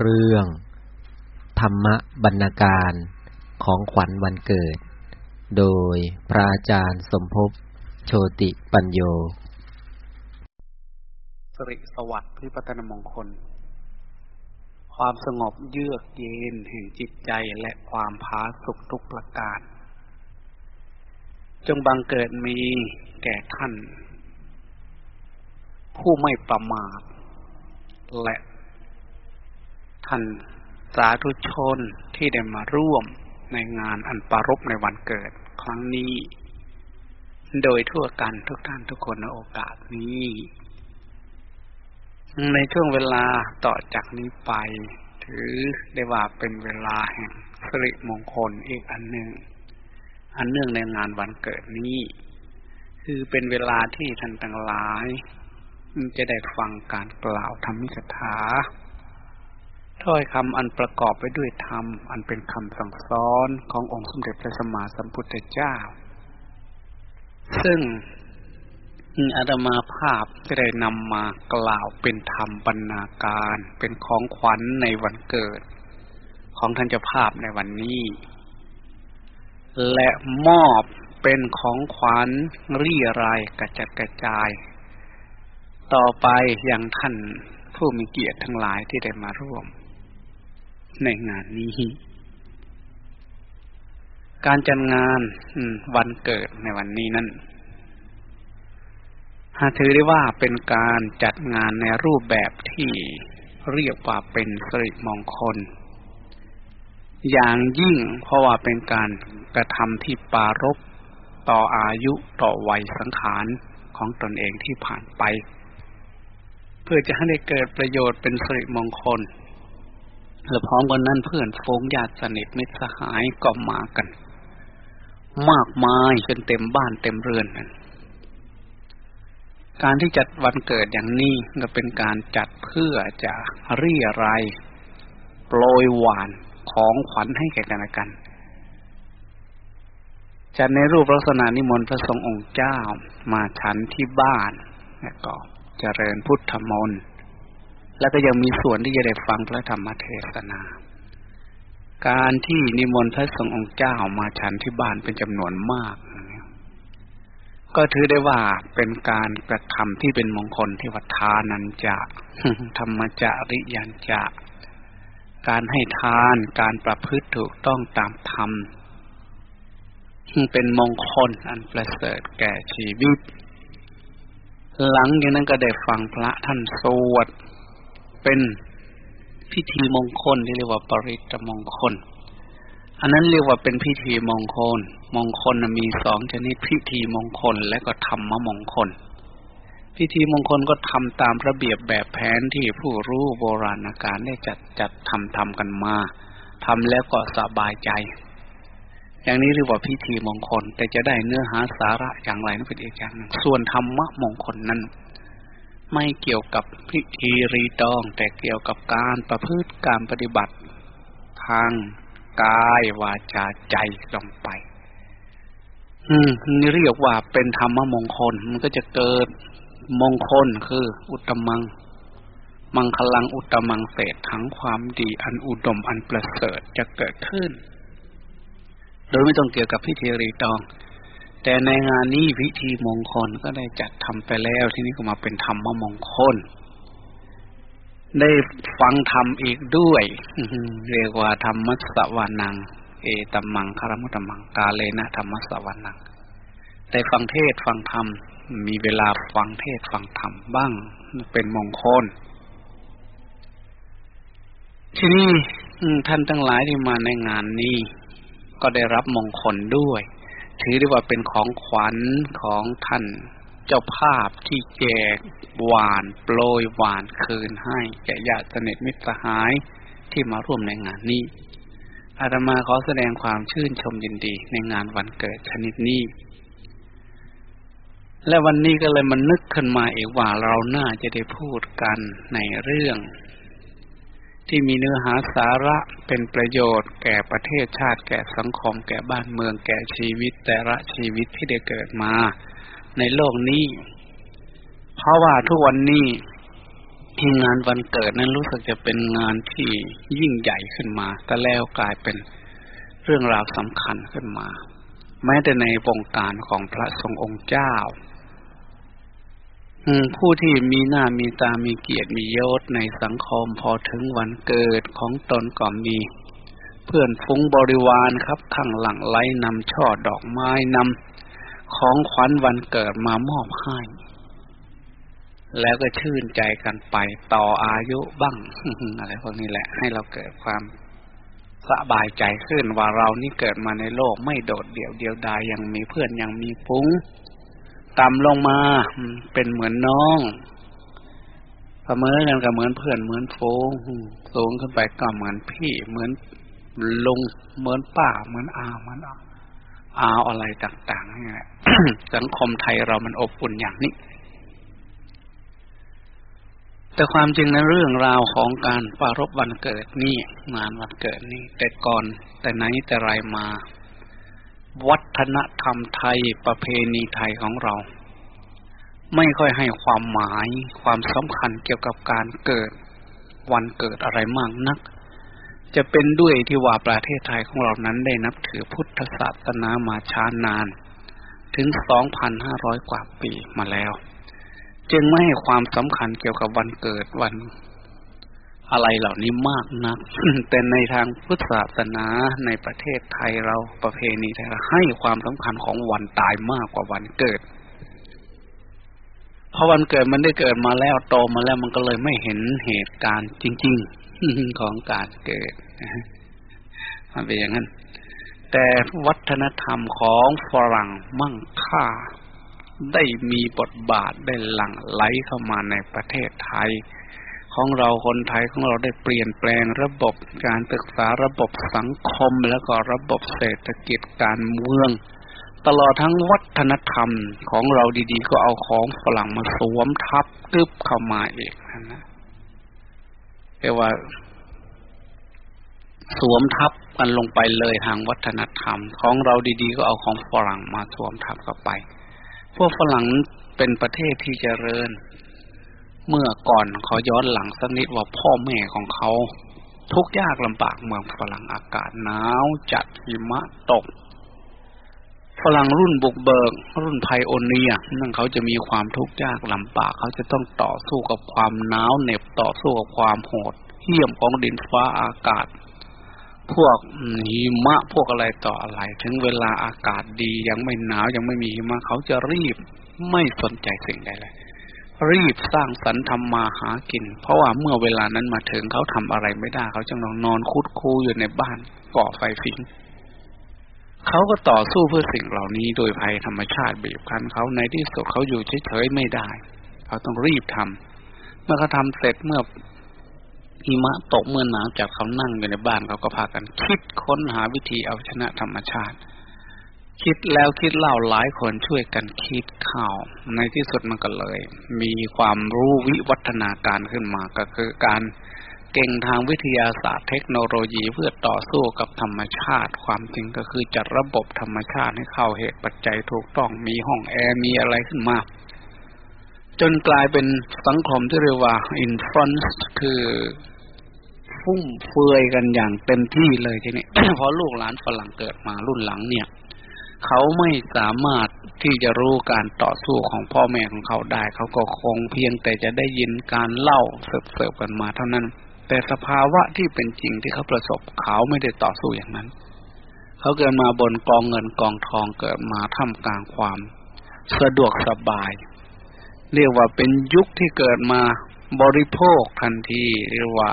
เรื่อง ธรรมบรรณการของขวัญวันเกิด โดยพระอาจารย์สมภพโชติปัญโยสริสวัสดิ์พิพัฒนมงคล ความสงบเยือกเย็นแห่งจิตใจและความพาสุขทุกประการ จงบังเกิดมีแก่ท่าน ผู้ไม่ประมาทและ ท่านสาธุชนที่ได้มาร่วมในงานอันปารบในวันเกิดครั้งนี้ โดยทั่วกันทุกท่านทุกคนในโอกาสนี้ ในช่วงเวลาต่อจากนี้ไป ถือได้ว่าเป็นเวลาแห่งสิริมงคลอีกอันหนึ่ง อันเนื่องในงานวันเกิดนี้ คือเป็นเวลาที่ท่านทั้งหลาย จะได้ฟังการกล่าวธรรมิสถา ถ้อยคำอันประกอบไปด้วยธรรม อันเป็นคำสั่งสอนขององค์สมเด็จพระสัมมาสัมพุทธเจ้า ซึ่งอาตมาภาพจะได้นำมากล่าวเป็นธรรมบรรณาการ เป็นของขวัญในวันเกิด ของท่านเจ้าภาพในวันนี้ และมอบเป็นของขวัญเรียรายกระจัดกระจาย ต่อไปอย่างท่านผู้มีเกียรติทั้งหลายที่ได้มาร่วม ในงานนี้ การจัดงานวันเกิดในวันนี้นั้นหาถือได้ว่าเป็นการจัดงานในรูปแบบที่เรียกว่าเป็นสิริมงคล อย่างยิ่งเพราะว่าเป็นการกระทำที่ปารบต่ออายุต่อวัยสังขารของตนเองที่ผ่านไป เพื่อจะให้ได้เกิดประโยชน์เป็นสิริมงคล และพร้อมกันนั้นเพื่อนโฟงญาติสนิทมิตรสหายก็มากัน มากมายจนเต็มบ้านเต็มเรือนนั้นการที่จัดวันเกิดอย่างนี้ก็เป็นการจัดเพื่อจะเรียรายโปรยหวานของขวัญให้แก่กันและกัน จัดในรูปลักษณะนิมนต์พระสงฆ์องค์เจ้ามาฉันที่บ้านแล้วก็เจริญพุทธมนต์ แล้วก็ยังมีส่วนที่จะได้ฟังพระธรรมเทศนา การที่นิมนต์พระสงฆ์องค์เจ้ามาฉันที่บ้านเป็นจำนวนมาก ก็ถือได้ว่าเป็นการกระทำที่เป็นมงคลที่วัฒานันจะธรรมจริยันจะการให้ทานการประพฤติถูกต้องตามธรรมเป็นมงคลอันประเสริฐแก่ชีวิต หลังจากนั้นก็ได้ฟังพระท่านสวด เป็นพิธีมงคลที่เรียกว่าปริตมงคล อันนั้นเรียกว่าเป็นพิธีมงคล มงคลมีสองชนิดพิธีมงคลและก็ธรรมมงคล พิธีมงคลก็ทำตามระเบียบแบบแผนที่ผู้รู้โบราณการได้จัดจัดทำทำกันมาทำแล้วก็สบายใจ อย่างนี้เรียกว่าพิธีมงคล แต่จะได้เนื้อหาสาระอย่างไรนั่นเป็นอีกอย่างหนึ่งส่วนธรรมะมงคลนั้น ไม่เกี่ยวกับพิธีรีตอง แต่เกี่ยวกับการประพฤติการปฏิบัติ ทางกายวาจาใจลงไป อืมนี่เรียกว่าเป็นธรรมมงคล มันก็จะเกิดมงคลคือ อุตมัง มังคลังอุตมังเศษทั้งความดีอันอุดมอันประเสริฐจะเกิดขึ้น โดยไม่ต้องเกี่ยวกับพิธีรีตอง แต่ในงานนี้พิธีมงคลก็ได้จัดทำไปแล้วที่นี้ก็มาเป็นธรรมมงคล ได้ฟังธรรมอีกด้วยเรียกว่าธรรมสวานัง เอตมังคารมุตมังกาเลนะธรรมสวานังได้ฟังเทศฟังธรรม มีเวลาฟังเทศฟังธรรมบ้าง เป็นมงคล ที่นี่ท่านทั้งหลายที่มาในงานนี้ ก็ได้รับมงคลด้วย ถือได้ว่าเป็นของขวัญของท่านเจ้าภาพที่แจกหวานโปรยหวานคืนให้แก่ญาติสนิทมิตรสหายที่มาร่วมในงานนี้ อาตมาขอแสดงความชื่นชมยินดีในงานวันเกิดชนิดนี้ และวันนี้ก็เลยมันนึกขึ้นมาเองว่าเราน่าจะได้พูดกันในเรื่อง ที่มีเนื้อหาสาระเป็นประโยชน์ แก่ประเทศชาติ แก่สังคม แก่บ้านเมืองแก่ชีวิต แต่ละชีวิตที่ได้เกิดมา ในโลกนี้ เพราะว่าทุกวันนี้ที่งานวันเกิดนั้นรู้สึกจะเป็นงานที่ยิ่งใหญ่ขึ้นมา แต่แล้วกลายเป็นเรื่องราวสำคัญขึ้นมา แม้แต่ในวงการของพระทรงองค์เจ้า ผู้ที่มีหน้ามีตามีเกียรติมียศในสังคมพอถึงวันเกิดของตนก็มี เพื่อนฟุ้งบริวารครับข้างหลังไล่นำช่อดอกไม้นำของขวัญวันเกิดมามอบให้ แล้วก็ชื่นใจกันไปต่ออายุบ้างอะไรพวกนี้แหละ ให้เราเกิดความสบายใจขึ้นว่าเรานี่เกิดมาในโลกไม่โดดเดี่ยวเดียวดายยังมีเพื่อนยังมีฟุ้ง ต่ำลงมาเป็นเหมือนน้องเสมอกันกับเหมือนเพื่อนเหมือนโฟงสูงขึ้นไปก็เหมือนพี่เหมือนลุงเหมือนป้าเหมือนอาเหมือนอาอะไรต่างๆนี่แหละสังคมไทยเรามันอบอุ่นอย่างนี้ แต่ความจริงในเรื่องราวของการปารบวันเกิดนี่งานวันเกิดนี่แต่ก่อนแต่ไหนแต่ไรมา วัฒนธรรมไทยประเพณีไทยของเรา ไม่ค่อยให้ความหมายความสำคัญเกี่ยวกับการเกิด วันเกิดอะไรมากนัก จะเป็นด้วยที่ว่าประเทศไทยของเรานั้นได้นับถือพุทธศาสนามาช้านาน ถึงสองพันห้าร้อยกว่าปีมาแล้ว จึงไม่ให้ความสำคัญเกี่ยวกับวันเกิดวัน อะไรเหล่านี้มากนัก แต่ในทางพุทธศาสนาในประเทศไทยเราประเพณีไทยให้ความสำคัญของวันตายมากกว่าวันเกิดเพราะวันเกิดมันได้เกิดมาแล้วโตมาแล้วมันก็เลยไม่เห็นเหตุการณ์จริง ๆ ของการเกิดมันเป็นอย่างนั้น แต่วัฒนธรรมของฝรั่งมั่งค่า ได้มีบทบาทได้หลั่งไหลเข้ามาในประเทศไทย ของเราคนไทยของเราได้เปลี่ยนแปลงระบบการศึกษาระบบสังคมแล้วก็ระบบเศรษฐกิจการเมือง ตลอดทั้งวัฒนธรรมของเราดีๆ ก็เอาของฝรั่งมาสวมทับตึบเข้ามาเองนะเรียกว่า สวมทับกันลงไปเลยทางวัฒนธรรม ของเราดีๆ ก็เอาของฝรั่งมาสวมทับเข้าไป พวกฝรั่งเป็นประเทศที่เจริญ เมื่อก่อนเขาย้อนหลังสักนิดว่าพ่อแม่ของเขา ทุกยากลำบากเมืองฝรั่งอากาศหนาวจัดหิมะตก ฝรั่งรุ่นบุกเบิก รุ่นไพโอเนียนั่นเขาจะมีความทุกข์ยากลำบากเขาจะต้องต่อสู้กับความหนาวเหน็บต่อสู้กับความโหดเหี้ยมของดินฟ้าอากาศ พวกหิมะพวกอะไรต่ออะไร ถึงเวลาอากาศดียังไม่หนาวยังไม่มีหิมะเขาจะรีบไม่สนใจสิ่งใดเลย รีบสร้างสรรค์ทำมาหากิน เพราะว่าเมื่อเวลานั้นมาถึงเขาทำอะไรไม่ได้ เขาจึงนอนนอนคุดคูอยู่ในบ้านก่อไฟฟิงเขาก็ต่อสู้เพื่อสิ่งเหล่านี้โดยภัยธรรมชาติบีบคั้นเขาในที่สุดเขาอยู่เฉยๆไม่ได้ เขาต้องรีบทำเมื่อเขาทาเสร็จเมื่อหิมะตกเมื่อหนาวจากเขานั่งอยู่ในบ้านเขาก็พากันคิดค้นหาวิธีเอาชนะธรรมชาติ คิดแล้วคิดเล่าหลายคนช่วยกันคิดข่าว ในที่สุดมันก็เลย มีความรู้วิวัฒนาการขึ้นมาก็คือการเก่งทางวิทยาศาสตร์เทคโนโลยีเพื่อต่อสู้กับธรรมชาติ ความจริงก็คือจัดระบบธรรมชาติให้เข้าเหตุปัจจัยถูกต้องมีห้องแอร์มีอะไรขึ้นมา จนกลายเป็นสังคมที่เรียกว่าอินฟล n นซ์คือฟุ่มเฟือยกันอย่างเต็มที่เลยทีนี้พอลูกหลานฝรั่งเกิดมารุ่นหลังเนี่ย เขาไม่สามารถที่จะรู้การต่อสู้ของพ่อแม่ของเขาได้ เขาก็คงเพียงแต่จะได้ยินการเล่าเสิร์ฟๆกันมาเท่านั้น แต่สภาวะที่เป็นจริงที่เขาประสบเขาไม่ได้ต่อสู้อย่างนั้น เขาเกิดมาบนกองเงินกองทองเกิดมาท่ามกลางความ สะดวกสบาย เรียกว่าเป็นยุคที่เกิดมาบริโภคทันทีเรียกว่า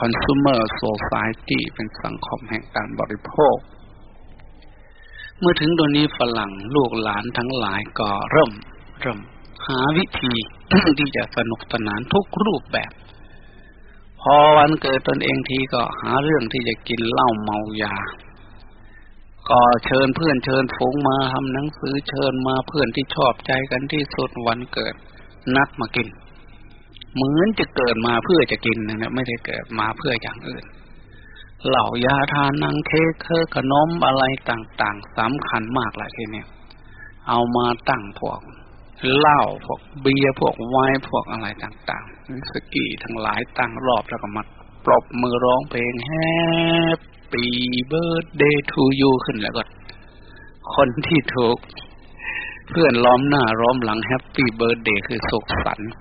consumer society เป็นสังคมแห่งการบริโภค เมื่อถึงตรงนี้ฝรั่งลูกหลานทั้งหลายก็เริ่ม เริ่ม หาวิธีที่จะสนุกสนานทุกรูปแบบ พอวันเกิดตนเองทีก็หาเรื่องที่จะกินเหล้าเมายา ก็เชิญเพื่อนเชิญฝูงมาทำหนังสือเชิญมาเพื่อนที่ชอบใจกันที่สุดวันเกิด นัดมากิน เหมือนจะเกิดมาเพื่อจะกินนะไม่ได้เกิดมาเพื่ออย่างอื่น เหล่ายาทานนังเค้กเคอขนมอะไรต่างๆสำคัญมากแหละทีนี้เอามาตั้งพวกเหล้าพวกเบียร์พวกไวน์พวกอะไรต่างๆสกีทั้งหลายตั้งรอบแล้วก็มาปรบมือร้องเพลง Happy Birthday to you ขึ้นแล้วก็ คนที่ถูก เพื่อนล้อมหน้าล้อมหลัง Happy Birthday คือสุขสันต์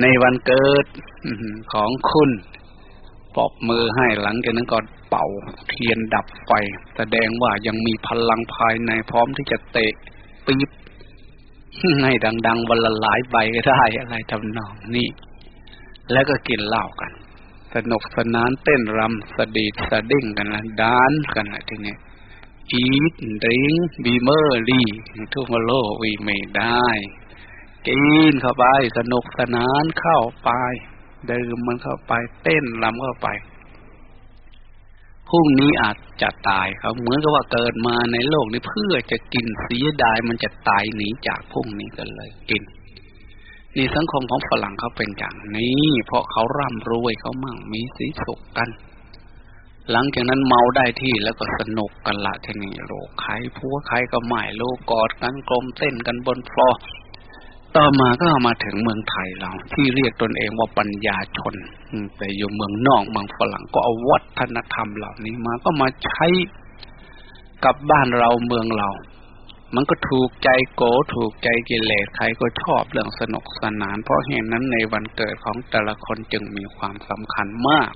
ในวันเกิดของคุณ ปรบมือให้หลังจากนั้นก็เป่าเทียนดับไฟ แสดงว่ายังมีพลังภายในพร้อมที่จะเตะปี๊บให้ดัง ๆวันละหลายใบก็ได้อะไรทำนองนี้ แล้วก็กินเหล้ากัน สนุกสนานเต้นรำสะดีดสะดิ้งกันนะดานกันนะทีนี้ eat drink be merry tomorrow we may die กินเข้าไป สนุกสนานเข้าไป ดื่มมันเข้าไป เต้นรำเข้าไปพรุ่งนี้อาจจะตายเขาเหมือนกับว่าเกิดมาในโลกนี้เพื่อจะกินเสียดายมันจะตายหนีจากพรุ่งนี้กันเลยกินนี่สังคมของฝรั่งเขาเป็นอย่างนี้ เพราะเขาร่ำรวยเขามั่งมีสีสุขกัน หลังจากนั้นเมาได้ที่แล้วก็สนุกกันละทีนี้โลกใครผัวใครก็ไม่โลกกอดกันกลมเต้นกันบนฟลอร์ ต่อมาก็มาถึงเมืองไทยเรา ที่เรียกตนเองว่าปัญญาชนแต่อยู่เมืองนอกเมืองฝรั่งก็เอาวัฒนธรรมเหล่านี้มาก็มาใช้กับบ้านเราเมืองเรา มันก็ถูกใจโกถูกใจกิเลสใครก็ชอบเรื่องสนุกสนาน เพราะเหตุนั้นในวันเกิดของแต่ละคนจึงมีความสำคัญมาก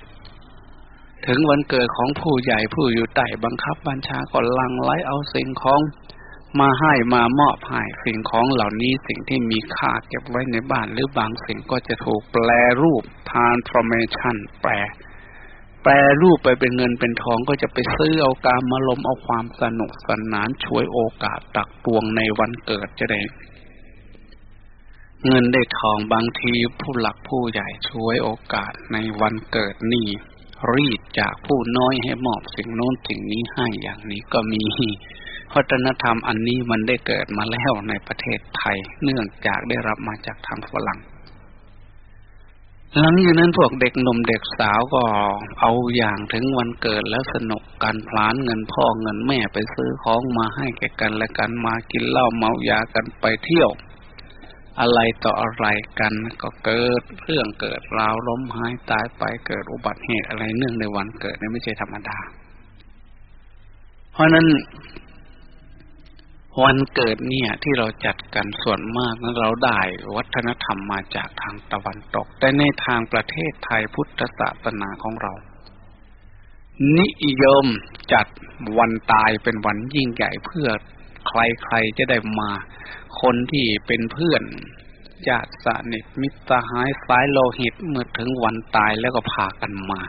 ถึงวันเกิดของผู้ใหญ่ผู้อยู่ใต้บังคับบัญชาก็ลังไลเอาสิ่งของ มาให้มามอบให้สิ่งของเหล่านี้สิ่งที่มีค่าเก็บไว้ในบ้านหรือบางสิ่งก็จะถูกแปลรูป transformation แปล แปลรูปไปเป็นเงินเป็นทองก็จะไปซื้อเอาการมาลมเอาความสนุกสนานช่วยโอกาสตักตวงในวันเกิดจะได้เงินได้ทองบางทีผู้หลักผู้ใหญ่ช่วยโอกาสในวันเกิดนี่ รีดจากผู้น้อยให้มอบสิ่งโน้นสิ่งนี้ให้อย่างนี้ก็มี วัฒนธรรมอันนี้มันได้เกิดมาแล้วในประเทศไทย เนื่องจากได้รับมาจากทางฝรั่ง หลังจากนั้นพวกเด็กหนุ่มเด็กสาวก็เอาอย่างถึงวันเกิดแล้วสนุกกันพลานเงินพ่อเงินแม่ไปซื้อของมาให้แก่กันและกันมากินเหล้าเมายากันไปเที่ยว อะไรต่ออะไรกันก็เกิดเรื่องเกิดราวล้มหายตายไปเกิดอุบัติเหตุอะไรเนื่องในวันเกิดนี่ไม่ใช่ธรรมดา เพราะนั้น วันเกิดเนี่ย ที่เราจัดกันส่วนมากนั้นเราได้วัฒนธรรมมาจากทางตะวันตก แต่ในทางประเทศไทยพุทธศาสนาของเรา นิยมจัดวันตายเป็นวันยิ่งใหญ่เพื่อใครๆจะได้มา คนที่เป็นเพื่อนญาติสนิทมิตรหายสายโลหิตเมื่อถึงวันตายแล้วก็พากันมา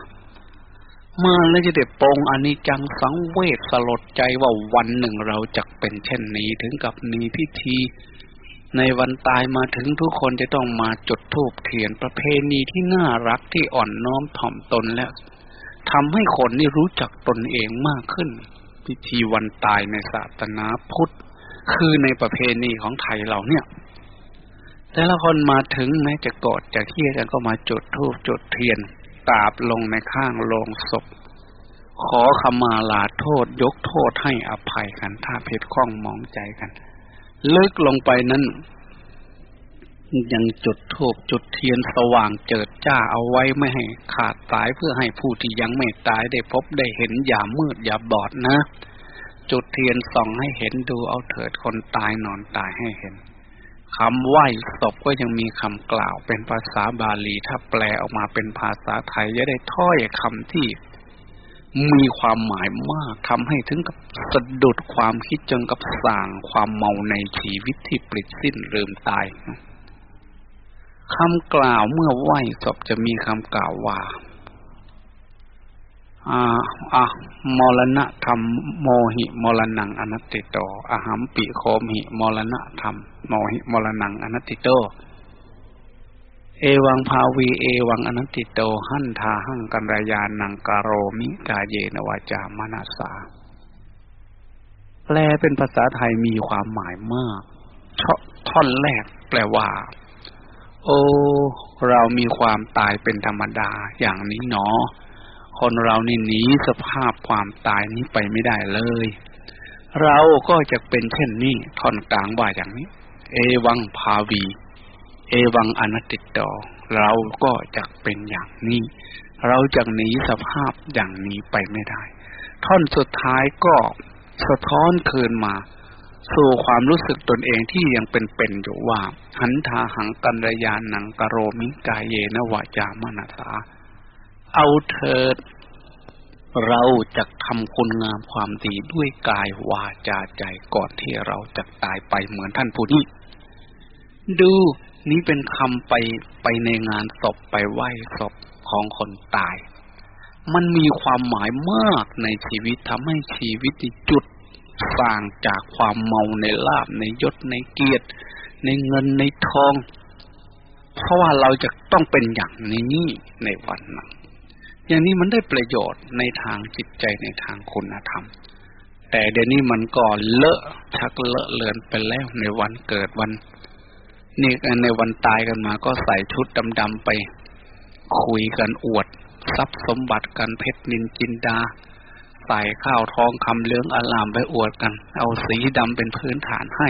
มาแล้วจะได้ปองอนิจจังสังเวชสลดใจว่าวันหนึ่งเราจะเป็นเช่นนี้ถึงกับมีพิธี ในวันตายมาถึงทุกคนจะต้องมาจุดธูปเทียนประเพณีที่น่ารักที่อ่อนน้อมถ่อมตนและทำให้คนนี่รู้จักตนเองมากขึ้น พิธีวันตายในศาสนาพุทธ คือในประเพณีของไทยเราเนี่ยแต่ละคนมาถึงแม้จะกอดจะเคียกันก็มาจุดธูปจุดเทียน กราบลงในข้างโลงศพ ขอขมาลาโทษยกโทษให้อภัยกัน ถ้าผิดข้องมองใจกันลึกลงไปนั้น ยังจุดทูบจุดเทียนสว่างเจิดจ้าเอาไว้ไม่ให้ขาดตายเพื่อให้ผู้ที่ยังไม่ตายได้พบได้เห็นอย่ามืดอย่าบอดนะ จุดเทียนส่องให้เห็นดูเอาเถิดคนตายนอนตายให้เห็น คำไหว้ศพก็ยังมีคำกล่าวเป็นภาษาบาลี ถ้าแปลออกมาเป็นภาษาไทยจะได้ถ้อยคำที่มีความหมายมากทำให้ถึงกับสะดุดความคิดจนกับสร้างความเมาในชีวิตที่ปลิดสิ้นลืมตายคำกล่าวเมื่อไหว้ศพจะมีคำกล่าวว่า อาอะมรณะธรรมโมหิมรณังอนัตติโตอหัมปิโคมหิมรณะธรรมโมหิมรณังอนัตติโต เอวังภาวีเอวังอนัตติโต หันทาหังกันรยานังกาโรมิกาเยนวาจามนาสา แปลเป็นภาษาไทยมีความหมายมากท่อนแรกแปลว่า โอ้ เรามีความตายเป็นธรรมดาอย่างนี้เนาะ คนเรานี่หนีสภาพความตายนี้ไปไม่ได้เลย เราก็จะเป็นเช่นนี้ท่อนกลางว่าอย่างนี้ เอวังภาวี เอวังอนัตติตอเราก็จะเป็นอย่างนี้ เราจะหนีสภาพอย่างนี้ไปไม่ได้ ท่อนสุดท้ายก็สะท้อนคืนมาสู่ความรู้สึกตนเองที่ยังเป็นๆอยู่ว่า หันทาหังกัญยานังกโรมิกายเยนวาจามนาสา เอาเถิด เราจะทำคุณงามความดีด้วยกายวาจาใจก่อนที่เราจะตายไปเหมือนท่านผู้นี้ ดูนี้เป็นคำไปไปในงานศพไปไหว้ศพของคนตาย มันมีความหมายมากในชีวิตทำให้ชีวิตจุดสร้างจากความเมาในลาบในยศในเกียรติ ในเงินในทอง เพราะว่าเราจะต้องเป็นอย่างนี้ในวันนั้น อย่างนี้มันได้ประโยชน์ในทางจิตใจในทางคุณธรรม แต่เดี๋ยวนี้มันก็เลอะชักเลอะเลือนไปแล้วในวันเกิดวัน นี่ในวันตายกันมาก็ใส่ชุดดำๆไป คุยกันอวด ทรัพย์สมบัติกันเพชรนินจินดา ใส่ข้าวทองคำเลื้องอลามไปอวดกัน เอาสีดำเป็นพื้นฐานให้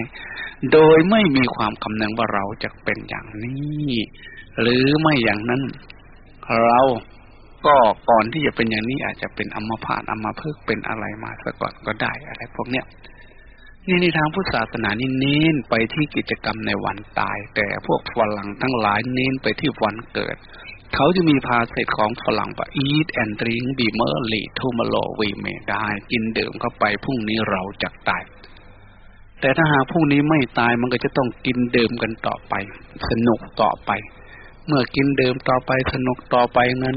โดยไม่มีความคำนึงว่าเราจะเป็นอย่างนี้ หรือไม่อย่างนั้น เรา ก็ก่อนที่จะเป็นอย่างนี้อาจจะเป็นอัมพาตอัมพฤกเป็นอะไรมาซะก่อนก็ได้อะไรพวกเนี้ยนี่ในทางพุทธศาสนานี่เน้นไปที่กิจกรรมในวันตาย แต่พวกฝรั่งทั้งหลายเน้นไปที่วันเกิด เขาจะมีภาษิตของฝรั่งว่า eat and drink be merry tomorrow we may die กินดื่มเข้าไปพรุ่งนี้เราจะตาย แต่ถ้าหากพรุ่งนี้ไม่ตายมันก็จะต้องกินดื่มกันต่อไป สนุกต่อไป เมื่อกินดื่มต่อไปสนุกต่อไปเงิน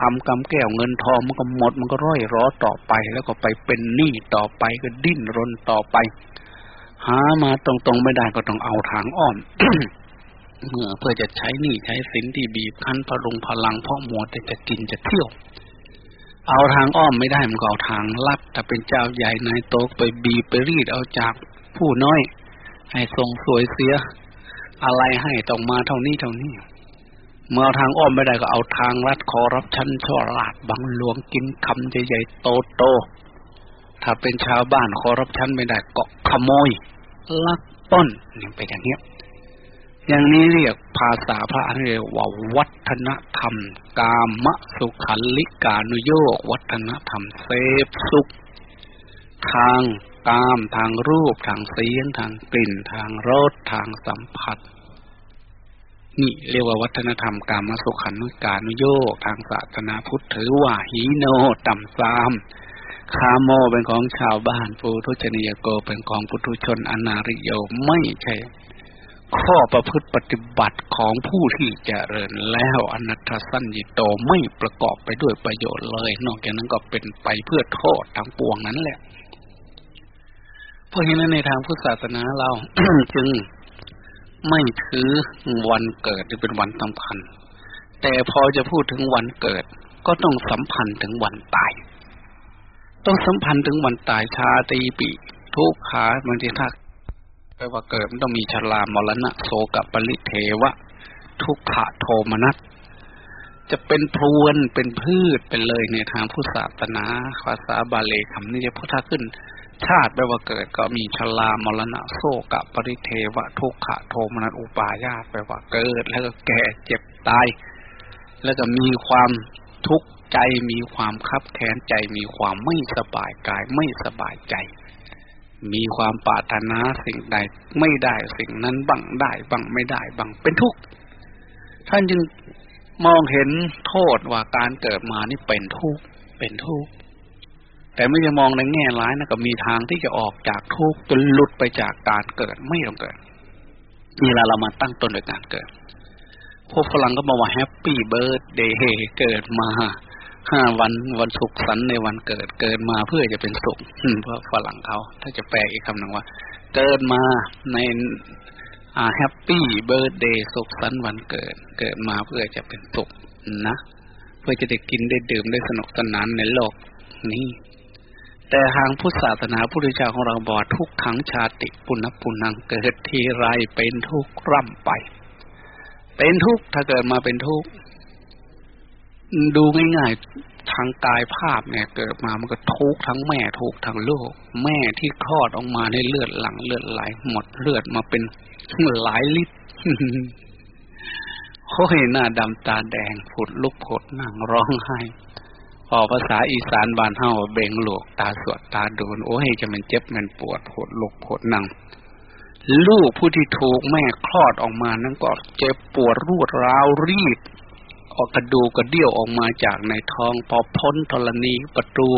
คำกำแก้วเงินทองมันก็หมดมันก็ร่อยร้อต่อไป แล้วก็ไปเป็นหนี้ต่อไปก็ดิ้นรนต่อไป หามาตรงๆไม่ได้ก็ต้องเอาทางอ้อมเมื่อเพื่อจะใช้หนี้ใช้สินที่บีบคั้นพลุงพลังเพราะหมดแต่จะกินจะเที่ยว เอาทางอ้อมไม่ได้มันก็เอาทางลัดถ้าเป็นเจ้าใหญ่นายโตไปบีบไปรีดเอาจากผู้น้อย ให้ทรงสวยเสีย อะไรให้ต้องมาเท่านี้เท่านี้ เมื่อทางอ้อมไม่ได้ก็เอาทางลัดคอรับชั้นช่อลาดบังหลวงกินคำใหญ่ๆโตโต ถ้าเป็นชาวบ้านคอรับชั้นไม่ได้ก็ขโมย ลักต้นนี่ไปอย่างเนี้ยอย่างนี้เรียกภาษาพระเรียกว่าวัฒนธรรม กามสุขันลิกานุโยกวัฒนธรรมเสพสุข ทางกามทางรูป ทางเสียง ทางกลิ่น ทางรสทางสัมผัส นี่เรียกว่าวัฒนธรรมการมสุขันลิกานุโยกทางศาสนาพุทธถือว่าหีโนต่ำซามคาโมเป็นของชาวบ้านปุถุชนียโกเป็นของปุถุชนอนาริโยไม่ใช่ ข้อประพฤติปฏิบัติของผู้ที่จเจริญแล้วอนัตสัญญิโตไม่ประกอบไปด้วยประโยชน์เลย นอกจากนั้นก็เป็นไปเพื่อโทษทางปวงนั้นแหละเพราะฉะนั้นในทางพุทธศาสนาเราจึง ไม่ถือวันเกิดเป็นวันสำคัญ แต่พอจะพูดถึงวันเกิด ก็ต้องสัมพันธ์ถึงวันตาย ต้องสัมพันธ์ถึงวันตายชาตีปีทุกขาบางทีถ้าแปลว่าเกิดมันต้องมีชรามรณะโสกับปริเทวะ ทุกขะโทมนัสจะเป็นพรวนเป็นพืชเป็นเลยในทางพุทธศาสนาภาษาบาลีคำนี้จะพุทธขึ้น ชาติแปลว่าเกิดก็มีชรามรณะโซกับปริเทวะทุกขะโทมนัสอุปาญาตแปลว่าเกิด แล้วก็แก่เจ็บตาย แล้วก็มีความทุกข์ใจมีความคับแค้นใจมีความไม่สบายกายไม่สบายใจ มีความปรารถนาสิ่งใดไม่ได้สิ่งนั้นบังได้บังไม่ได้บังเป็นทุกข์ท่านจึงมองเห็นโทษว่าการเกิดมานี่เป็นทุกข์เป็นทุกข์ แต่ไม่จะมองในแง่ร้ายนะก็มีทางที่จะออกจากทุกข์จนหลุดไปจากการเกิดไม่ต้องเกิดนี่ละเรามาตั้งต้นโดยการเกิด พวกฝรั่งก็บอกว่าแฮปปี้เบิร์ดเดย์เกิดมาห้าวันวันสุขสันต์ในวันเกิด เกิดมาเพื่อจะเป็นสุขเพราะฝรั่งเขา ถ้าจะแปลอีกคำหนึ่งว่า เกิดมาในอ่า happy birthday สุขสันต์วันเกิด เกิดมาเพื่อจะเป็นสุขนะ เพื่อจะได้กินได้ดื่มได้สนุกสนานในโลกนี้ แต่ทางพุทธศาสนาพุทธเจ้าของเราบอกทุกขา ชาติปุนัปปุนังเกิดทีไรเป็นทุกข์ร่ำไป เป็นทุกข์ถ้าเกิดมาเป็นทุกข์ดูง่ายๆทางกายภาพเนี่ย เกิดมามันก็ทุกข์ทั้งแม่ทุกข์ทั้งลูก แม่ที่คลอดออกมาในเลือดหลังเลือดไหลหมดเลือดมาเป็นหลายลิตรโอ้ยหน้าดำตาแดงผุดลุกผดนั่งร้องไห้ ออกภาษาอีสานบานเฮาเบ่งหลวกตาสวดตาโดน โอ้ยจะมันเจ็บมันปวดผดหลุกผดนั่งลูกผู้ที่ถูกแม่คลอดออกมานั้นก็เจ็บปวดรวดร้าวรีดออกกระดูกกระเดี่ยวออกมาจากในท้องพอพ้นธรณีประตู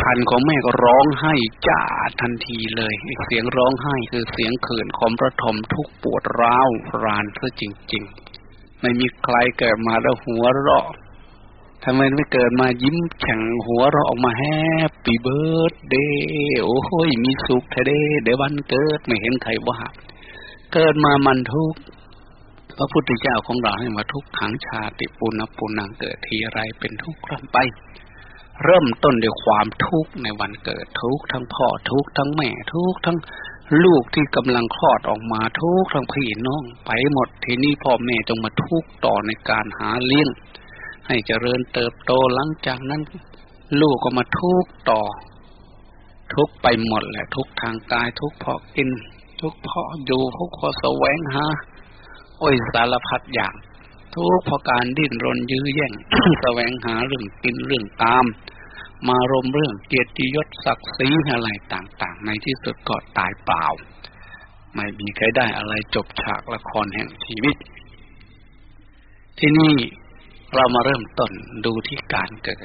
ครรภ์ของแม่ก็ร้องไห้จ้าทันทีเลยเสียงร้องไห้คือเสียงขื่นขมระทมทุกข์ปวดร้าวรานเพื่อจริง ๆ ไม่มีใครเกิดมาแล้วหัวเราะ ทำไมไม่เกิดมายิ้มแฉ่งหัวเราะออกมา happy birthday โอ้ยมีสุขแท้เด้เดี๋ยววันเกิดไม่เห็นใครว่าเกิดมามันทุกข์พระพุทธเจ้าของเราให้มาทุกขังชาติปุณปุนังเกิดทีไรเป็นทุกข์ร่ำไป เริ่มต้นด้วยความทุกข์ในวันเกิดทุกข์ทั้งพ่อทุกข์ทั้งแม่ทุกข์ทั้งลูกที่กำลังคลอดออกมาทุกข์ทั้งพี่น้องไปหมดทีนี้พ่อแม่จงมาทุกข์ต่อในการหาเลี้ยง ให้เจริญเติบโตหลังจากนั้น ลูกก็มาทุกต่อ ทุกไปหมดแหละทุกทางกายทุกเพาะกิน ทุกเพาะอยู่ทุกเพราะแสวงหาโอ้ยสารพัดอย่าง ทุกเพราะการดิ้นรนยื้อแย่งแสวงหาเรื่องกินเรื่องตาม มารมเรื่องเกียรติยศศักดิ์ศรีอะไรต่าง ๆ ในที่สุดก็ตายเปล่า ไม่มีใครได้อะไรจบฉากละครแห่งชีวิต ที่นี่ เรามาเริ่มต้นดูที่การเกิด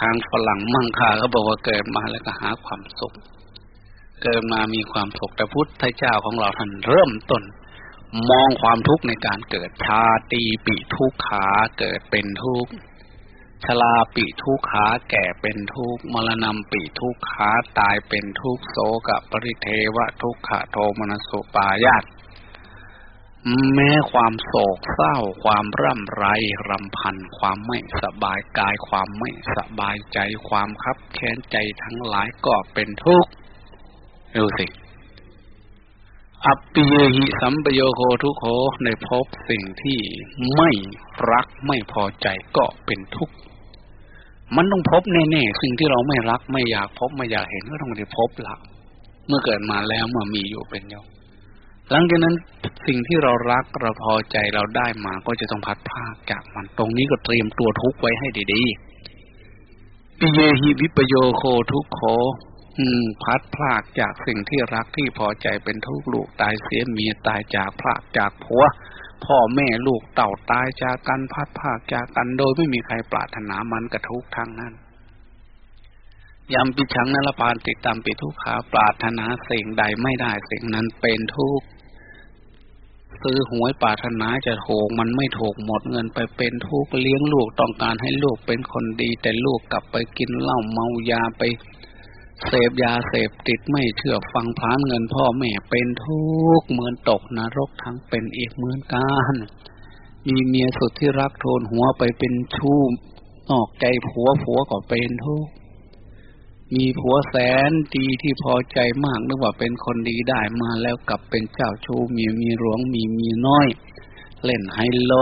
ทางฝรั่งมั่งค่าเขาบอกว่าเกิดมาแล้วก็หาความสุข เกิดมามีความสุขแต่พุทธเจ้าของเราท่านเริ่มต้น มองความทุกข์ในการเกิดชาตีปีทุกขาเกิดเป็นทุกข์ชลาปีทุกขาแก่เป็นทุกมรณะปีทุกขาตายเป็นทุกโสกปริเทวะทุกขโทมนสุปายาต แม้ความโศกเศร้า ความร่ำไรรำพัน ความไม่สบายกาย ความไม่สบายใจ ความคับแค้นใจทั้งหลายก็เป็นทุกข์ดูสิอัปปิเยหิสัมปโยโคทุโขในพบสิ่งที่ไม่รักไม่พอใจก็เป็นทุกข์ มันต้องพบแน่ๆสิ่งที่เราไม่รักไม่อยากพบไม่อยากเห็นก็ต้องได้พบละเมื่อเกิดมาแล้วเมื่อมีอยู่เป็นอยู่ หลังจากนั้นสิ่งที่เรารักเราพอใจเราได้มาก็จะต้องพัดพาจากมันตรงนี้ก็เตรียมตัวทุกไว้ให้ดีๆปิเยหิวิปโยโคทุกโขพัดพลากจากสิ่งที่รักที่พอใจเป็นทุกลูกตายเสียเมียตายจากพลากจากผัวพ่อแม่ลูกเต่าตายจากกันพัดพากจากกันโดยไม่มีใครปรารถนามันกระทุกทั้งนั้นยำปิชังนรพานติดตามปิทุกขาปรารถนาสิ่งใดไม่ได้สิ่งนั้นเป็นทุกข์ ซื้อหวยปาถนาจะถูกมันไม่ถูกหมดเงินไปเป็นทุกเลี้ยงลูกต้องการให้ลูกเป็นคนดี แต่ลูกกลับไปกินเหล้าเมายาไปเสพยาเสพติดไม่เชื่อฟังพานเงินพ่อแม่เป็นทุกเหมือนตกนรกทั้งเป็นอีกเหมือนกันมีเมียสุดที่รักโทนหัวไปเป็นชู้นอกใจผัวผัวก็เป็นทุกข์ มีผัวแสนดีที่พอใจมากนึกว่าเป็นคนดีได้มาแล้วกลับเป็นเจ้าชู้มีมีหลวงมีมีน้อย เล่นไฮโล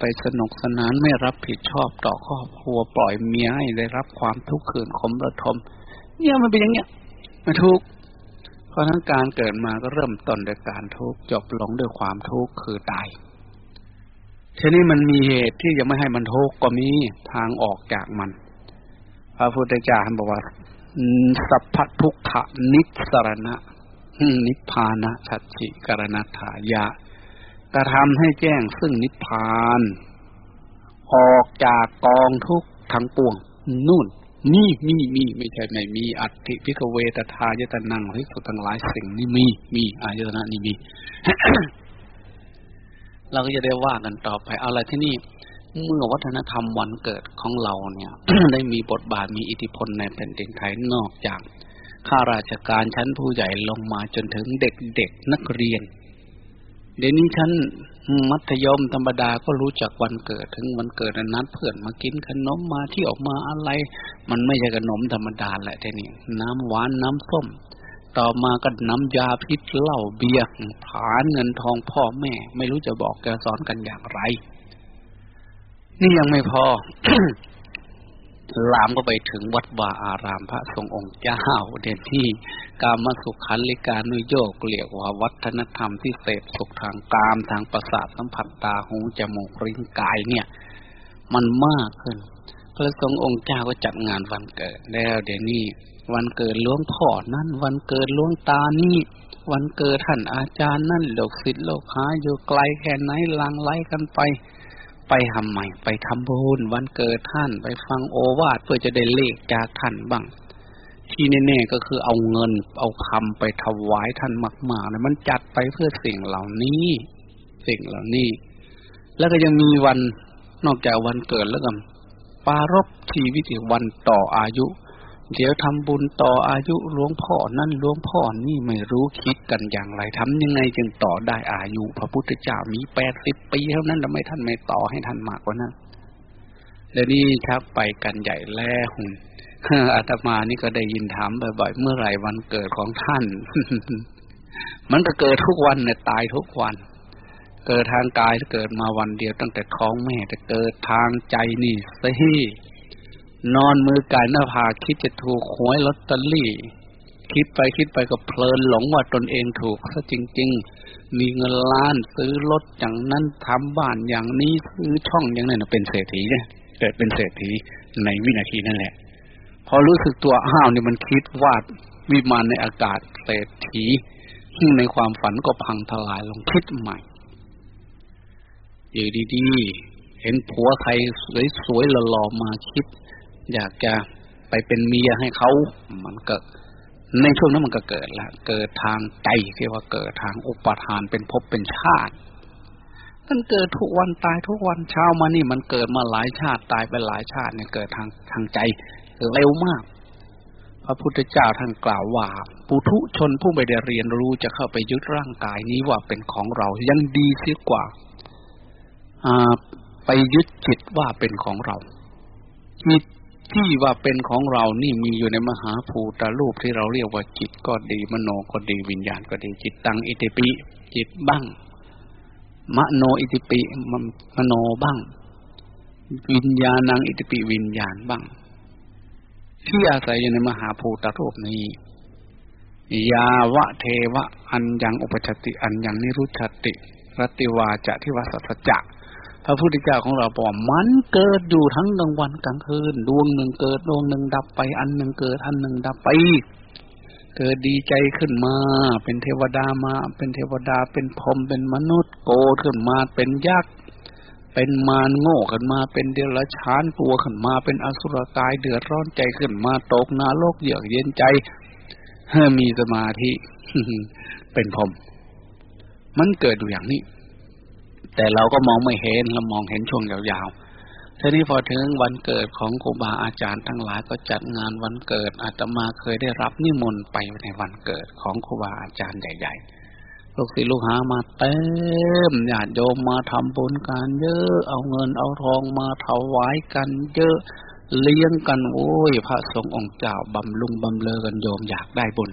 ไปสนุกสนานไม่รับผิดชอบต่อครอบครัวปล่อยเมียให้ได้รับความทุกข์ขืนขมระทม เนี่ยมันเป็นอย่างเงี้ยมาทุกข์เพราะทั้งการเกิดมาก็เริ่มต้นด้วยการทุกข์จบลงด้วยความทุกข์คือตายทีนี้มันมีเหตุที่จะไม่ให้มันทุกข์ก็มีทางออกจากมัน พระพุทธเจ้าบอกว่า สัพพทุกขนิสรณะ นิพพานะชัดจิกรณถายะ กระทำให้แจ้งซึ่งนิพพาน ออกจากกองทุกทั้งปวง นู่นมีมีมีไม่ใช่ไม่มี อัติพิกเวตทายตนังที่สุทั้งหลายสิ่งนี้มี มีอายตนะนี่มี เราก็จะได้ว่ากันต่อไปอะไรที่นี่ เมื่อวัฒนธรรมวันเกิดของเราเนี่ย ได้มีบทบาทมีอิทธิพลในแผ่นดินไทยนอกจากข้าราชการชั้นผู้ใหญ่ลงมาจนถึงเด็กๆนักเรียน เดี๋ยวนี้ชั้นมัธยมธรรมดาก็รู้จักวันเกิดถึงวันเกิดนัดเพื่อนมากินขนมมาที่ออกมาอะไร มันไม่ใช่ขนมธรรมดาแหละทีนี้น้ำหวานน้ำส้ม ต่อมาก็น้ำยาพิษเหล้าเบียร์ผานเงินทองพ่อแม่ ไม่รู้จะบอกแกสอนกันอย่างไร นี่ยังไม่พอ ลามก็ไปถึงวัดวาอารามพระทรงองค์เจ้าเด่นที่กามสุขันลิกานุโยกเรียกว่าวัฒนธรรมที่เสพสุขทางกามทางประสาทสัมผัสตาหูจมูกริ้นกายเนี่ย มันมากขึ้น พระทรงองค์เจ้าก็จัดงานวันเกิด แล้วเดี๋ยวนี้วันเกิดล้วงพ่อนั่นวันเกิดล้วงตานี่วันเกิดท่านอาจารย์นั่นโลกศิษย์โลกหาอยู่ไกลแค่ไหนลังไล่กันไป ไปทำใหม่ไปทำบุญวันเกิดท่านไปฟังโอวาทเพื่อจะได้เลขจากท่านบ้าง ที่แน่ๆก็คือเอาเงินเอาคำไปถวายท่านมากๆนะมันจัดไปเพื่อสิ่งเหล่านี้ สิ่งเหล่านี้ แล้วก็ยังมีวันนอกจากวันเกิดแล้วกันปารบชีวิตวันต่ออายุ เดี๋ยวทำบุญต่ออายุหลวงพ่อนั่นหลวงพ่อนี่ไม่รู้คิดกันอย่างไรทำยังไงจึงต่อได้อายุ พระพุทธเจ้ามีแปดสิบปีเท่านั้นทำไมท่านไม่ต่อให้ท่านมากกว่านั้นเดี๋ยวนี้ชักไปกันใหญ่แล้วอาตมานี่ก็ได้ยินถามบ่อยๆเมื่อไหร่วันเกิดของท่าน มันก็เกิดทุกวันเนี่ยตายทุกวัน เกิดทางกายเกิดมาวันเดียวตั้งแต่ท้องแม่แต่เกิดทางใจนี่สิ นอนมือกายหน้าผากคิดจะถูกหวยลอตเตอรี่ คิดไปคิดไปก็เพลินหลงว่าตนเองถูกซะจริง ๆ มีเงินล้านซื้อรถอย่างนั้นทำบ้านอย่างนี้ซื้อช่องอย่างนั้นเป็นเศรษฐีเนี่ยเกิดเป็นเศรษฐีในวินาทีนั่นแหละ พอรู้สึกตัวอ้าวเนี่ยมันคิดวาดวิมานในอากาศเศรษฐีในความฝันก็พังทลายลงคิดใหม่อยู่ดีๆเห็นผัวใครสวยๆหล่อๆมาคิด อยากจะไปเป็นเมียให้เขามันก็ในช่วงนั้นมันก็เกิดละเกิดทางใจที่ว่าเกิดทางอุปทานเป็นภพเป็นชาติมันเกิดทุกวันตายทุกวันเช้ามานี่มันเกิดมาหลายชาติตายไปหลายชาติเนี่ยเกิดทางทางใจเร็วมาก พระพุทธเจ้าท่านกล่าวว่า ปุถุชนผู้ไม่ได้เรียนรู้จะเข้าไปยึดร่างกายนี้ว่าเป็นของเรายังดีเสียกว่าไปยึดจิตว่าเป็นของเราจิต ที่ว่าเป็นของเรานี่มีอยู่ในมหาภูตารูปที่เราเรียกว่าจิตก็ดีมโนก็ดีวิญญาณก็ดี จิตตังอิติปิ จิตบ้าง มโนอิติปิมโนบ้าง วิญญาณังอิติปิวิญญาณบ้าง ที่อาศัยอยู่ในมหาภูตารูปนี้ยาวะเทวะ อันยังอุปชติ อันยังนิรุชติรติวาจะที่วสัจจะ ระพุทธเจ้าของเราบอกมันเกิดอยู่ทั้งกลางวันกลางคืน ดวงหนึ่งเกิดดวงหนึ่งดับไป อันหนึ่งเกิดอันหนึ่งดับไป เกิดดีใจขึ้นมา เป็นเทวดามา เป็นเทวดาเป็นพรหมเป็นมนุษย์โกขึ้นมาเป็นยักษ์เป็นมารโง่ขึ้นมาเป็นเดรัจฉานตัวขึ้นมา เป็นอสุรกายเดือดร้อนใจขึ้นมาตกนาโลกเยือกเย็นใจเฮ้มีสมาธิเป็นพรหมมันเกิดอยู่อย่างนี้ แต่เราก็มองไม่เห็นเรามองเห็นช่วงยาวๆทีนี้พอถึงวันเกิดของครูบาอาจารย์ทั้งหลายก็จัดงานวันเกิดอาตมาเคยได้รับนิมนต์ไปในวันเกิดของครูบาอาจารย์ใหญ่ ๆ ลูกศิษย์ลูกหามาเต็มญาติโยมมาทำบุญกันเยอะ เอาเงินเอาทองมาถวายกันเยอะ เลี้ยงกันโอ้ยพระสงฆ์องค์เจ้าบำลุงบำเลอกันโยมอยากได้บุญ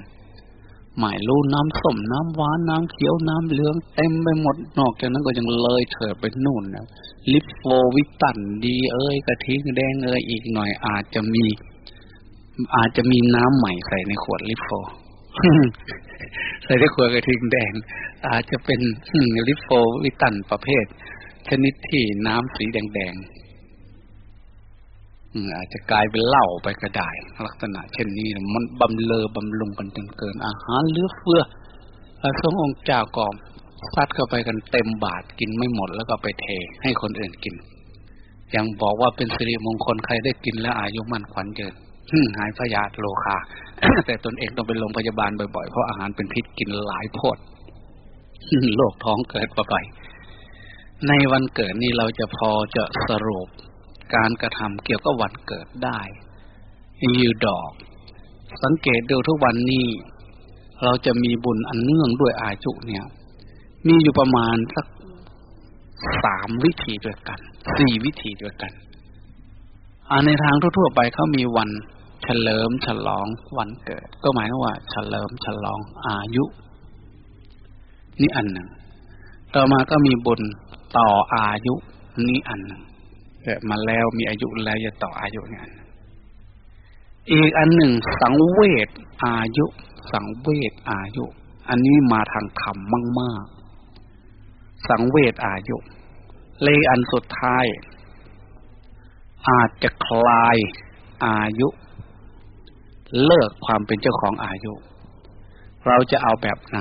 หมายรู้น้ำส้มน้ำหวานน้ำเขียวน้ำเหลืองเต็มไปหมดนอกจากนั้นก็ยังเลยเถิดไปนู่นนะลิปโฟวิตันดี เอ้ยกระทิงแดงเอ้ยอีกหน่อยอาจจะมี อาจจะมีน้ำใหม่ใส่ในขวดลิปโฟใส่ในขวดกระทิงแดง อาจจะเป็นลิปโฟวิตันประเภท ชนิดที่น้ำสีแดง อาจจะกลายเป็นเหล้าไปก็ได้ลักษณะ เช่นนี้มันบำเลอบำรุงกันจนเกิน อาหารเลือเฟือพระสงฆ์องค์เจ้าก็ซัดเข้าไปกันเต็มบาทกินไม่หมดแล้วก็ไปเทให้คนอื่นกิน ยังบอกว่าเป็นสิริมงคลใครได้กินแล้วอายุมั่นขวัญเยืนหายพยาธิโลคาแต่ตนเองต้องไปโรงพยาบาลบ่อยๆ เพราะอาหารเป็นพิษกินหลายโพดโรคท้องเกิดบ่อยในวันเกิดนี้เราจะพอจะสรุป การกระทำเกี่ยวกับวันเกิดได้ยูดอก สังเกตดูทุกวันนี้ เราจะมีบุญอันเนื่องด้วยอายุเนี่ย มีอยู่ประมาณสักสามวิธีด้วยกันสี่วิธีด้วยกันอันในทางทั่วๆไปเขามีวันเฉลิมฉลองวันเกิด ก็หมายว่า เฉลิมฉลองอายุ นี่อันหนึ่ง ต่อมาก็มีบุญต่ออายุนี่อันหนึ่ง กิดมาแล้วมีอายุแล้วจะต่ออายุเนี่ยอีกอันหนึ่ง สังเวชอายุ สังเวชอายุ อันนี้มาทางธรรมมาก ๆ สังเวชอายุเลยอันสุดท้าย อาจจะคลายอายุ เลิกความเป็นเจ้าของอายุ เราจะเอาแบบไหน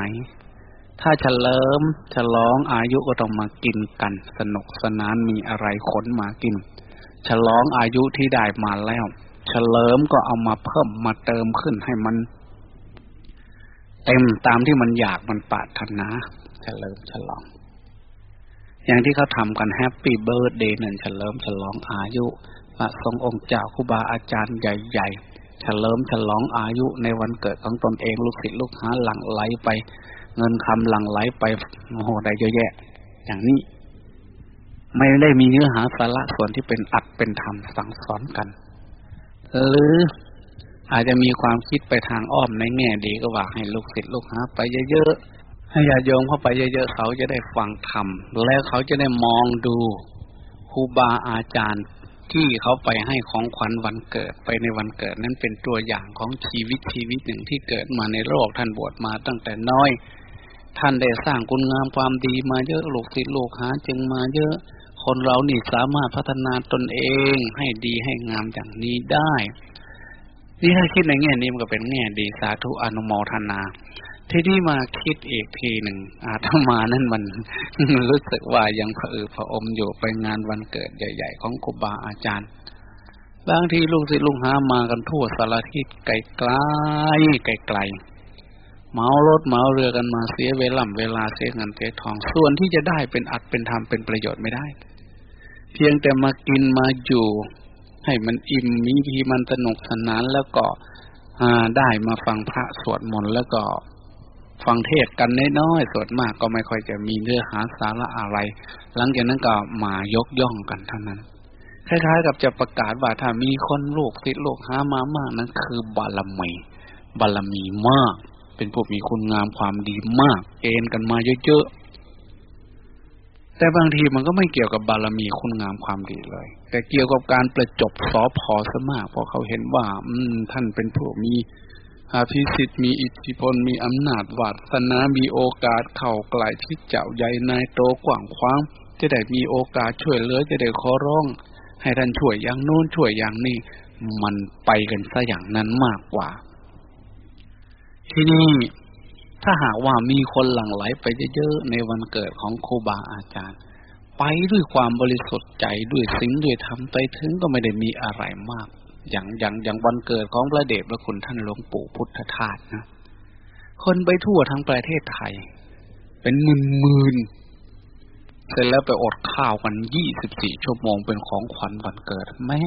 ถ้าเฉลิมฉลองอายุก็ต้องมากินกัน สนุกสนานมีอะไรขนมากิน ฉลองอายุที่ได้มาแล้ว เฉลิมก็เอามาเพิ่มมาเติมขึ้นให้มัน เต็มตามที่มันอยากมันปรารถนาเฉลิมฉลอง อย่างที่เขาทำกัน happy birthday นั่นเฉลิมฉลองอายุพระทรงองค์เจ้าครูบาอาจารย์ใหญ่ๆเฉลิมฉลองอายุในวันเกิดของตนเองลูกศิษย์ลูกหาหลั่งไหลไป เงินคำหลั่งไหลไปโอ้โหได้เยอะแยะ อย่างนี้ ไม่ได้มีเนื้อหาสาระส่วนที่เป็นอัดเป็นธรรมสั่งสอนกัน หรืออาจจะมีความคิดไปทางอ้อมในแง่ดีก็ว่าให้ลูกศิษย์ลูกหาไปเยอะๆให้ญาติโยมเข้าไปเยอะๆเขาจะได้ฟังธรรมแล้วเขาจะได้มองดูครูบาอาจารย์ที่เขาไปให้ของขวัญวันเกิดไปในวันเกิดนั้นเป็นตัวอย่างของชีวิตชีวิตหนึ่งที่เกิดมาในโลกท่านบวชมาตั้งแต่น้อย ท่านได้สร้างคุณงามความดีมาเยอะลูกศิษย์ลูกหาจึงมาเยอะ คนเรานี่สามารถพัฒนาตนเองให้ดีให้งามอย่างนี้ได้ นี่ถ้าคิดในแง่นี้มันก็เป็นแง่ดีสาธุอนุโมทนาที่นี่มาคิดอีกทีหนึ่งอาตมานั่นมันรู้สึกว่ายังผอือผอมอยู่ไปงานวันเกิดใหญ่ ๆ ของครูบาอาจารย์ บางทีลูกศิษย์ลูกหามากันทั่วสารทิศไกลๆไกลๆ เมารถเมาเรือกันมาเสียเวลาเวลาเสียเงินเสียทอง ส่วนที่จะได้เป็นอัดเป็นธรรมเป็นประโยชน์ไม่ได้ เพียงแต่มากินมาอยู่ ให้มันอิ่มมีทีมันสนุกสนานแล้วก็ได้มาฟังพระสวดมนต์แล้วก็ฟังเทศกันน้อยๆสวนมากก็ไม่ค่อยจะมีเนื้อหาสาระอะไร หลังจากนั้นก็มายกย่องกันเท่านั้น คล้ายๆ กับจะประกาศว่าถ้ามีคนลูกติดลูกหามามากนั้นคือบารมี บารมีมาก เป็นผู้มีคุณงามความดีมากเกณฑ์กันมาเยอะๆ แต่บางทีมันก็ไม่เกี่ยวกับบารมีคุณงามความดีเลย แต่เกี่ยวกับการประจบสอพอซะมากเพราะเขาเห็นว่า อืม ท่านเป็นผู้มีอาภิสิทธิ์มีอิทธิพลมีอำนาจวาสนา มีโอกาสเข้าไกลที่เจ้าใหญ่นายโตกว้างขวางจะได้มีโอกาสช่วยเหลือจะได้ขอร้อง ให้ท่านช่วยอย่างโน้นช่วยอย่างนี้ มันไปกันซะอย่างนั้นมากกว่า ที่นี่ถ้าหากว่ามีคนหลั่งไหลไปเยอะๆในวันเกิดของครูบาอาจารย์ ไปด้วยความบริสุทธิ์ใจด้วยสิ่งด้วยธรรมไปถึงก็ไม่ได้มีอะไรมาก อย่างอย่างอย่างวันเกิดของพระเดชพระคุณท่านหลวงปู่พุทธทาสนะ คนไปทั่วทั้งประเทศไทย เป็นหมื่นหมื่น เสร็จแล้วไปอดข้าวกันยี่สิบสี่ชั่วโมงเป็นของขวัญวันเกิด แม่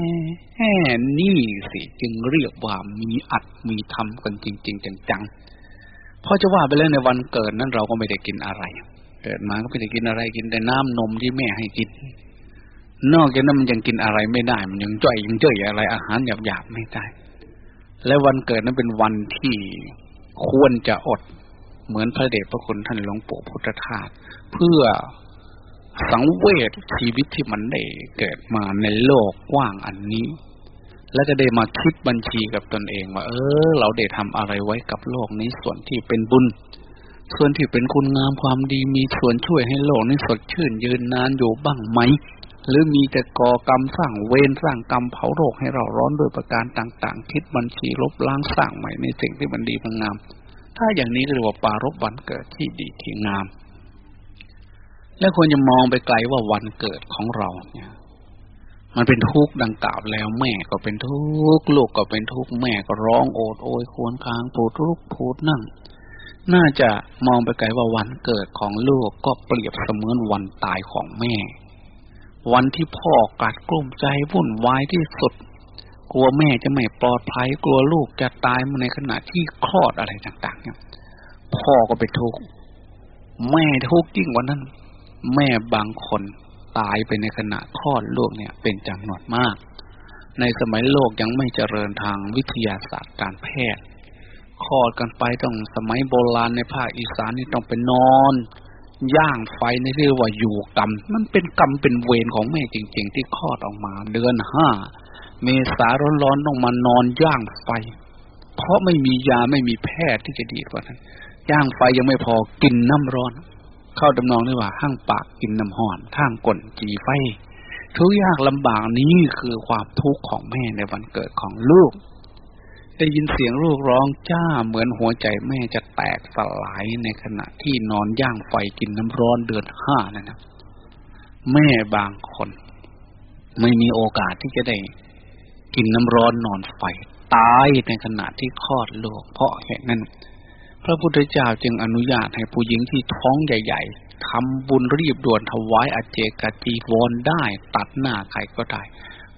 แห่นี่สิจึงเรียกว่ามีอัดมีทำกันจริง ๆ จังๆพอจะว่าไปแล้วในวันเกิดนั้นเราก็ไม่ได้กินอะไร เกิดมาก็ไม่ได้กินอะไรกินแต่น้ำนมที่แม่ให้กิน นอกจากนั้นมันยังกินอะไรไม่ได้ มันยังจ่อยยังเจ่อยอะไร อาหารหยาบๆไม่ได้ และวันเกิดนั้นเป็นวันที่ควรจะอดเหมือนพระเดชพระคุณท่านหลวงปู่พุทธทาสเพื่อ สังเวชชีวิตที่มันได้เกิดมาในโลกกว้างอันนี้ แล้วก็ได้มาคิดบัญชีกับตนเองว่า เออ เราได้ทำอะไรไว้กับโลกนี้ส่วนที่เป็นบุญ ส่วนที่เป็นคุณงามความดีมีส่วนช่วยให้โลกนี้สดชื่นยืนนานอยู่บ้างไหม หรือมีแต่ก่อกรรมสร้างเวรสร้างกรรมเผาโรคให้เราร้อนด้วยประการต่าง ๆ คิดบัญชีลบล้างสร้างใหม่ในสิ่งที่มันดีมันงาม ถ้าอย่างนี้เรียกว่าปารบวันเกิดที่ดีที่งาม และควรจะมองไปไกลว่าวันเกิดของเราเนี่ย มันเป็นทุกข์ดังกล่าวแล้วแม่ก็เป็นทุกข์ลูกก็เป็นทุกข์แม่ก็ร้องโอดโอยควรค้างปูดลุกพูดนั่ง น่าจะมองไปไกลว่าวันเกิดของลูกก็เปรียบเสมือนวันตายของแม่ วันที่พ่อกัดกลุ้มใจวุ่นวายที่สุด กลัวแม่จะไม่ปลอดภัยกลัวลูกจะตายมาในขณะที่คลอดอะไรต่าง ๆ เนี่ย พ่อก็ไปทุกข์แม่ทุกข์ยิ่งกว่านั้น แม่บางคนตายไปในขณะคลอดลูกเนี่ยเป็นจำนวนมาก ในสมัยโลกยังไม่เจริญทางวิทยาศาสตร์การแพทย์คลอดกันไปต้องสมัยโบราณในภาคอีสานนี่ต้องไปนอน ย่างไฟในเรียกว่าอยู่กรรม มันเป็นกรรมเป็นเวรของแม่จริง ๆ ที่คลอดออกมาเดือนห้าเมษาร้อนๆต้องมานอนย่างไฟ เพราะไม่มียาไม่มีแพทย์ที่จะดีกว่านั้น ย่างไฟยังไม่พอกินน้ำร้อน เข้าดำนองด้วยว่าห้างปากกินน้ำห่อนท่างก่นจีไฟ ทุกยากลำบากนี้คือความทุกข์ของแม่ในวันเกิดของลูก ได้ยินเสียงลูกร้องจ้าเหมือนหัวใจแม่จะแตกสลายในขณะที่นอนย่างไฟกินน้ำร้อนเดือนห้านั่นนะแม่บางคน ไม่มีโอกาสที่จะได้กินน้ำร้อนนอนไฟตายในขณะที่คลอดลูกเพราะเหตุนั้น พระพุทธเจ้าจึงอนุญาตให้ผู้หญิงที่ท้องใหญ่ ๆทำบุญรีบด่วนถวายอเจกจีวรได้ตัดหน้าใครก็ได้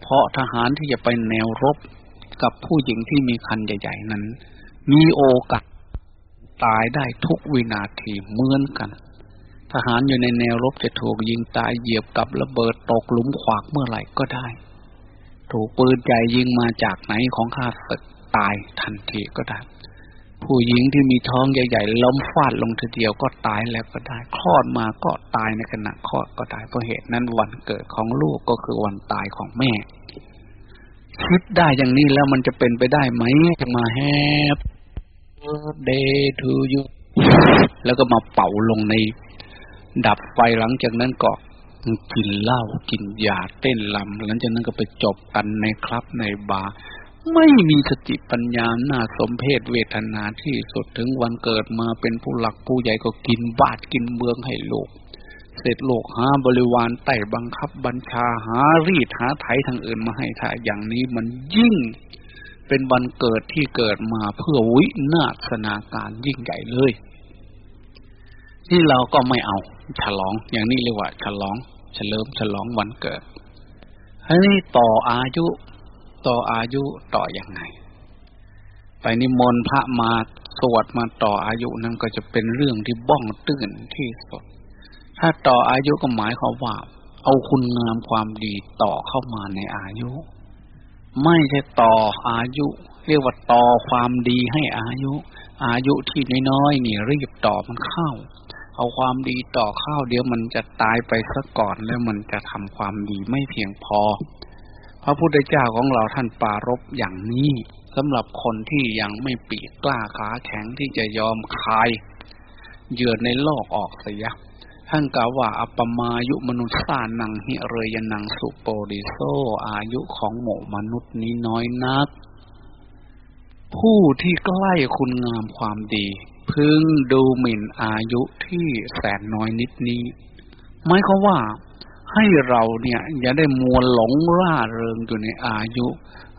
เพราะทหารที่จะไปแนวรบกับผู้หญิงที่มีคันใหญ่ ๆ นั้น มีโอกาสตายได้ทุกวินาทีเหมือนกัน ทหารอยู่ในแนวรบจะถูกยิงตายเหยียบกับระเบิดตกหลุมขวากเมื่อไหร่ก็ได้ ถูกปืนใหญ่ยิงมาจากไหนของข้าศึกตายทันทีก็ได้ ผู้หญิงที่มีท้องใหญ่ๆล้มฟาดลงทีเดียวก็ตายแล้วก็ได้ คลอดมาก็ตายในขณะคลอดก็ได้เพราะเหตุนั้นวันเกิดของลูกก็คือวันตายของแม่คิดได้อย่างนี้แล้วมันจะเป็นไปได้ไหมจะมาแฮปเดย์ทูยูแล้วก็มาเป่าลงใน ดับไฟหลังจากนั้นก็กินเหล้ากินยาเต้นลำหลังจากนั้นก็ไปจบกันในคลับในบาร์ ไม่มีสติปัญญาหน้าสมเพศเวทนาที่สุดถึงวันเกิดมาเป็นผู้หลักผู้ใหญ่ก็กินบาทกินเมืองให้โลก เสร็จโลกหาบริวารไต่บังคับบัญชาหารีดหาไถทางอื่นมาให้ถ้าอย่างนี้มันยิ่ง เป็นวันเกิดที่เกิดมาเพื่อวินาศนาการยิ่งใหญ่เลย ที่เราก็ไม่เอา ฉลองอย่างนี้เรียกว่า ฉลอง เฉลิมฉลองวันเกิดอันนี้ต่ออายุ ต่ออายุต่ออยังไง ไปนิมนต์พระมาสวดมาต่ออายุนั่นก็จะเป็นเรื่องที่บ้องตื่นที่สุด ถ้าต่ออายุก็หมายความว่า เอาคุณงามความดีต่อเข้ามาในอายุ ไม่ใช่ต่ออายุ เรียกว่าต่อความดีให้อายุ อายุที่น้อยๆนี่รีบต่อมันเข้า เอาความดีต่อเข้าเดี๋ยวมันจะตายไปซะก่อนแล้วมันจะทำความดีไม่เพียงพอ พระพุทธเจ้าของเราท่านปารบอย่างนี้สำหรับคนที่ยังไม่ปีกกล้าขาแข็งที่จะยอมคายเหยื่อในโลกออกเสียท่านกล่าวว่าอัปมายุมนุษย์สานังหิเรยนังสุโปริโซ อายุของหมู่มนุษย์นี้น้อยนัก ผู้ที่ใกล้คุณงามความดี พึงดูหมิ่นอายุที่แสนน้อยนิดนี้หมายความว่า ให้เราเนี่ย อย่าได้มัวหลงร่าเริงอยู่ในอายุ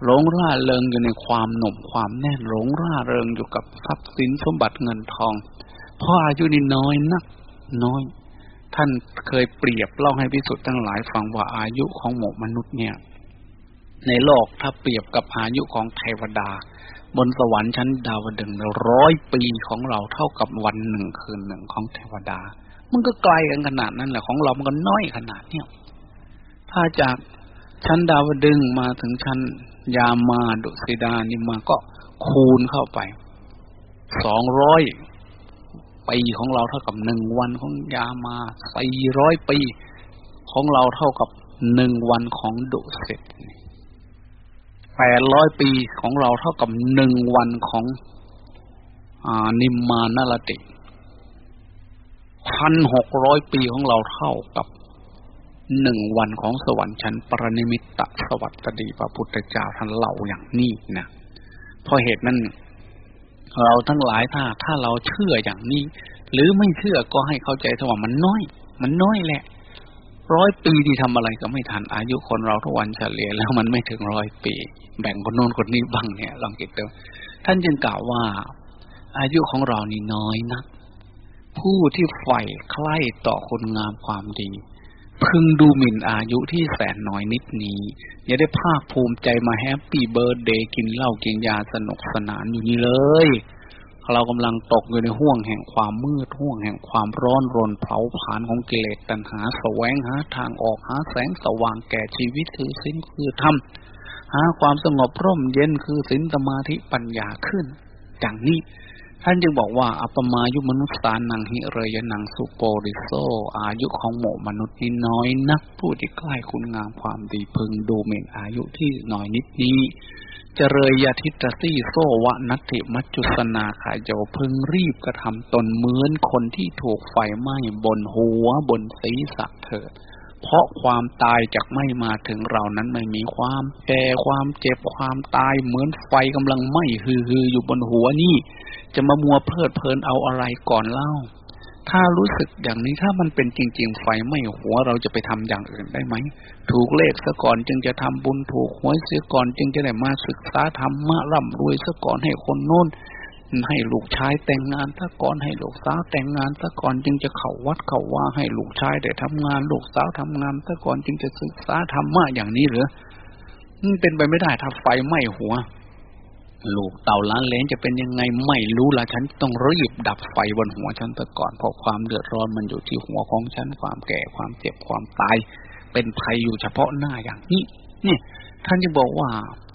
หลงร่าเริงอยู่ในความหนุ่มความแน่นหลงร่าเริงอยู่กับทรัพย์สินสมบัติเงินทอง เพราะอายุนี่น้อยนักน้อย ท่านเคยเปรียบเล่าให้พิสุทธ์ทั้งหลายฟังว่าอายุของหมู่มนุษย์เนี่ย ในโลกถ้าเปรียบกับอายุของเทวดา บนสวรรค์ชั้นดาวดึงร้อยปีของเราเท่ากับวันหนึ่งคืนหนึ่งของเทวดา มันก็ไกลกันขนาดนั้นแหละของเรามันก็น้อยขนาดเนี้ยถ้าจากชั้นดาวดึงมาถึงชั้นยามาดุสิดานี่มาก็คูณเข้าไปสองร้อยปีของเราเท่ากับหนึ่งวันของยามาสี่ร้อยปีของเราเท่ากับหนึ่งวันของดุสิตแปดร้อยปีของเราเท่ากับหนึ่งวันของอนิมมานารติ พันหกร้อยปีของเราเท่ากับหนึ่งวันของสวรรค์ชั้นปรนิมิตตสวัสดีพระพุทธเจ้าท่านเล่าอย่างนี้นะเพราะเหตุนั้นเราทั้งหลายถ้าถ้าเราเชื่ออย่างนี้ หรือไม่เชื่อก็ให้เข้าใจว่ามันน้อย มันน้อยแหละร้อยปีที่ทำอะไรก็ไม่ทันอายุคนเราทุกวันเฉลี่ยแล้วมันไม่ถึงร้อยปี แบ่งคนโน้นคนนี้บ้างเนี่ย ลองคิดดูท่านจึงกล่าวว่า อายุของเรานี่น้อยนัก ผู้ที่ใฝ่ใคร่ต่อคนงามความดี พึงดูหมิ่นอายุที่แสนน้อยนิดนี้ อย่าได้ภาคภูมิใจมา happy birthday กินเหล้ากินยาสนุกสนานอยู่นี่เลย เรากำลังตกอยู่ในห้วงแห่งความมืดห้วงแห่งความร้อนรนเผาผลาญของกิเลสตัณหาแสวงหาทางออกหาแสงสว่างแก่ชีวิตคือศีลคือธรรมหาความสงบร่มเย็นคือศีลสมาธิปัญญาขึ้น อย่างนี้ ท่านจึงบอกว่า อัปปะมายุ มะนุสสานังหิเฬยยะ นังสุโปริโส อายุของหมู่มนุษย์นี้น้อยนักผู้ที่ใกล้คุณงามความดีพึงดูเมนอายุที่น้อยนิดนี้เจริยทิตซี่โซวะนัตติมัจจุสนาขายโยพึงรีบกระทำตนเหมือนคนที่ถูกไฟไหม้บนหัวบนศีรษะเถิดเพราะความตายจากไม่มาถึงเรานั้นไม่มีความแก่ความเจ็บความตายเหมือนไฟกำลังไหม้ฮือๆอยู่บนหัวนี่ จะมามัวเพลิดเพลินเอาอะไรก่อนเล่า ถ้ารู้สึกอย่างนี้ถ้ามันเป็นจริง ๆ ไฟไหม้หัวเราจะไปทำอย่างอื่นได้ไหม ถูกเลขซะก่อนจึงจะทำบุญถูกหวยเสียก่อนจึงจะได้มาศึกษาธรรมะร่ำรวยซะก่อนให้คนโน้นให้ลูกชายแต่งงานซะก่อนให้ลูกสาวแต่งงานซะก่อนจึงจะเข้าวัดเข้าว่าให้ลูกชายได้ทำงาน ลูกสาวทำงานซะก่อนจึงจะศึกษาธรรมะอย่างนี้หรือมันเป็นไปไม่ได้ถ้าไฟไหม้หัว ลูกเต่าล้านเลนจะเป็นยังไงไม่รู้ละฉันต้องรีบดับไฟบนหัวฉันแต่ก่อนเพราะความเดือดร้อนมันอยู่ที่หัวของฉันความแก่ความเจ็บความตาย เป็นภัยอยู่เฉพาะหน้าอย่างนี้นี่ท่านจะบอกว่า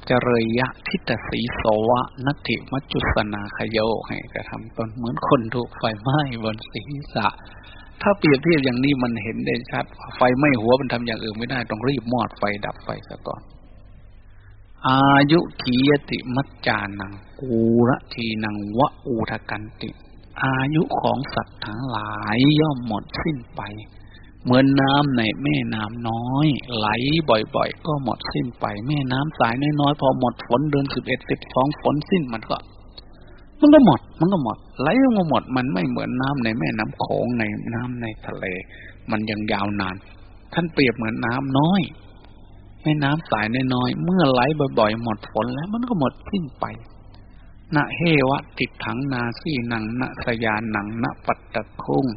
จเรยะทิตสีโสวะนัตถิมัจจุสนาขยโยให้กระทำตนเหมือนคนถูกไฟไหม้บนศีรษะ ถ้าเปรียบเทียบอย่างนี้มันเห็นได้ชัดไฟไหม้หัวมันทำอย่างอื่นไม่ได้ต้องรีบมอดไฟดับไฟซะก่อน อายุขียติมัจจานังกูระทีนังวะอูทกันติ อายุของสัตว์ทั้งหลายย่อมหมดสิ้นไป เหมือนน้ำในแม่น้ำน้อย ไหลบ่อยๆ ก็หมดสิ้นไป แม่น้ำสายน้อยๆพอหมดฝนเดือนสิบเอ็ดสิบสองฝนสิ้นมันก็ มันก็หมด มันก็หมด ไหลลงมาหมด มันไม่เหมือนน้ำในแม่น้ำโขงในน้ำในทะเล มันยังยาวนาน ท่านเปรียบเหมือนน้ำน้อย แม่น้ำสายน้อยๆเมื่อไหลบ่อยๆ หมดฝนแล้วมันก็หมดสิ้นไป นะ เหวะติฏฐังนาสีนัง นะ สะยานัง นะ ปัตถะคุง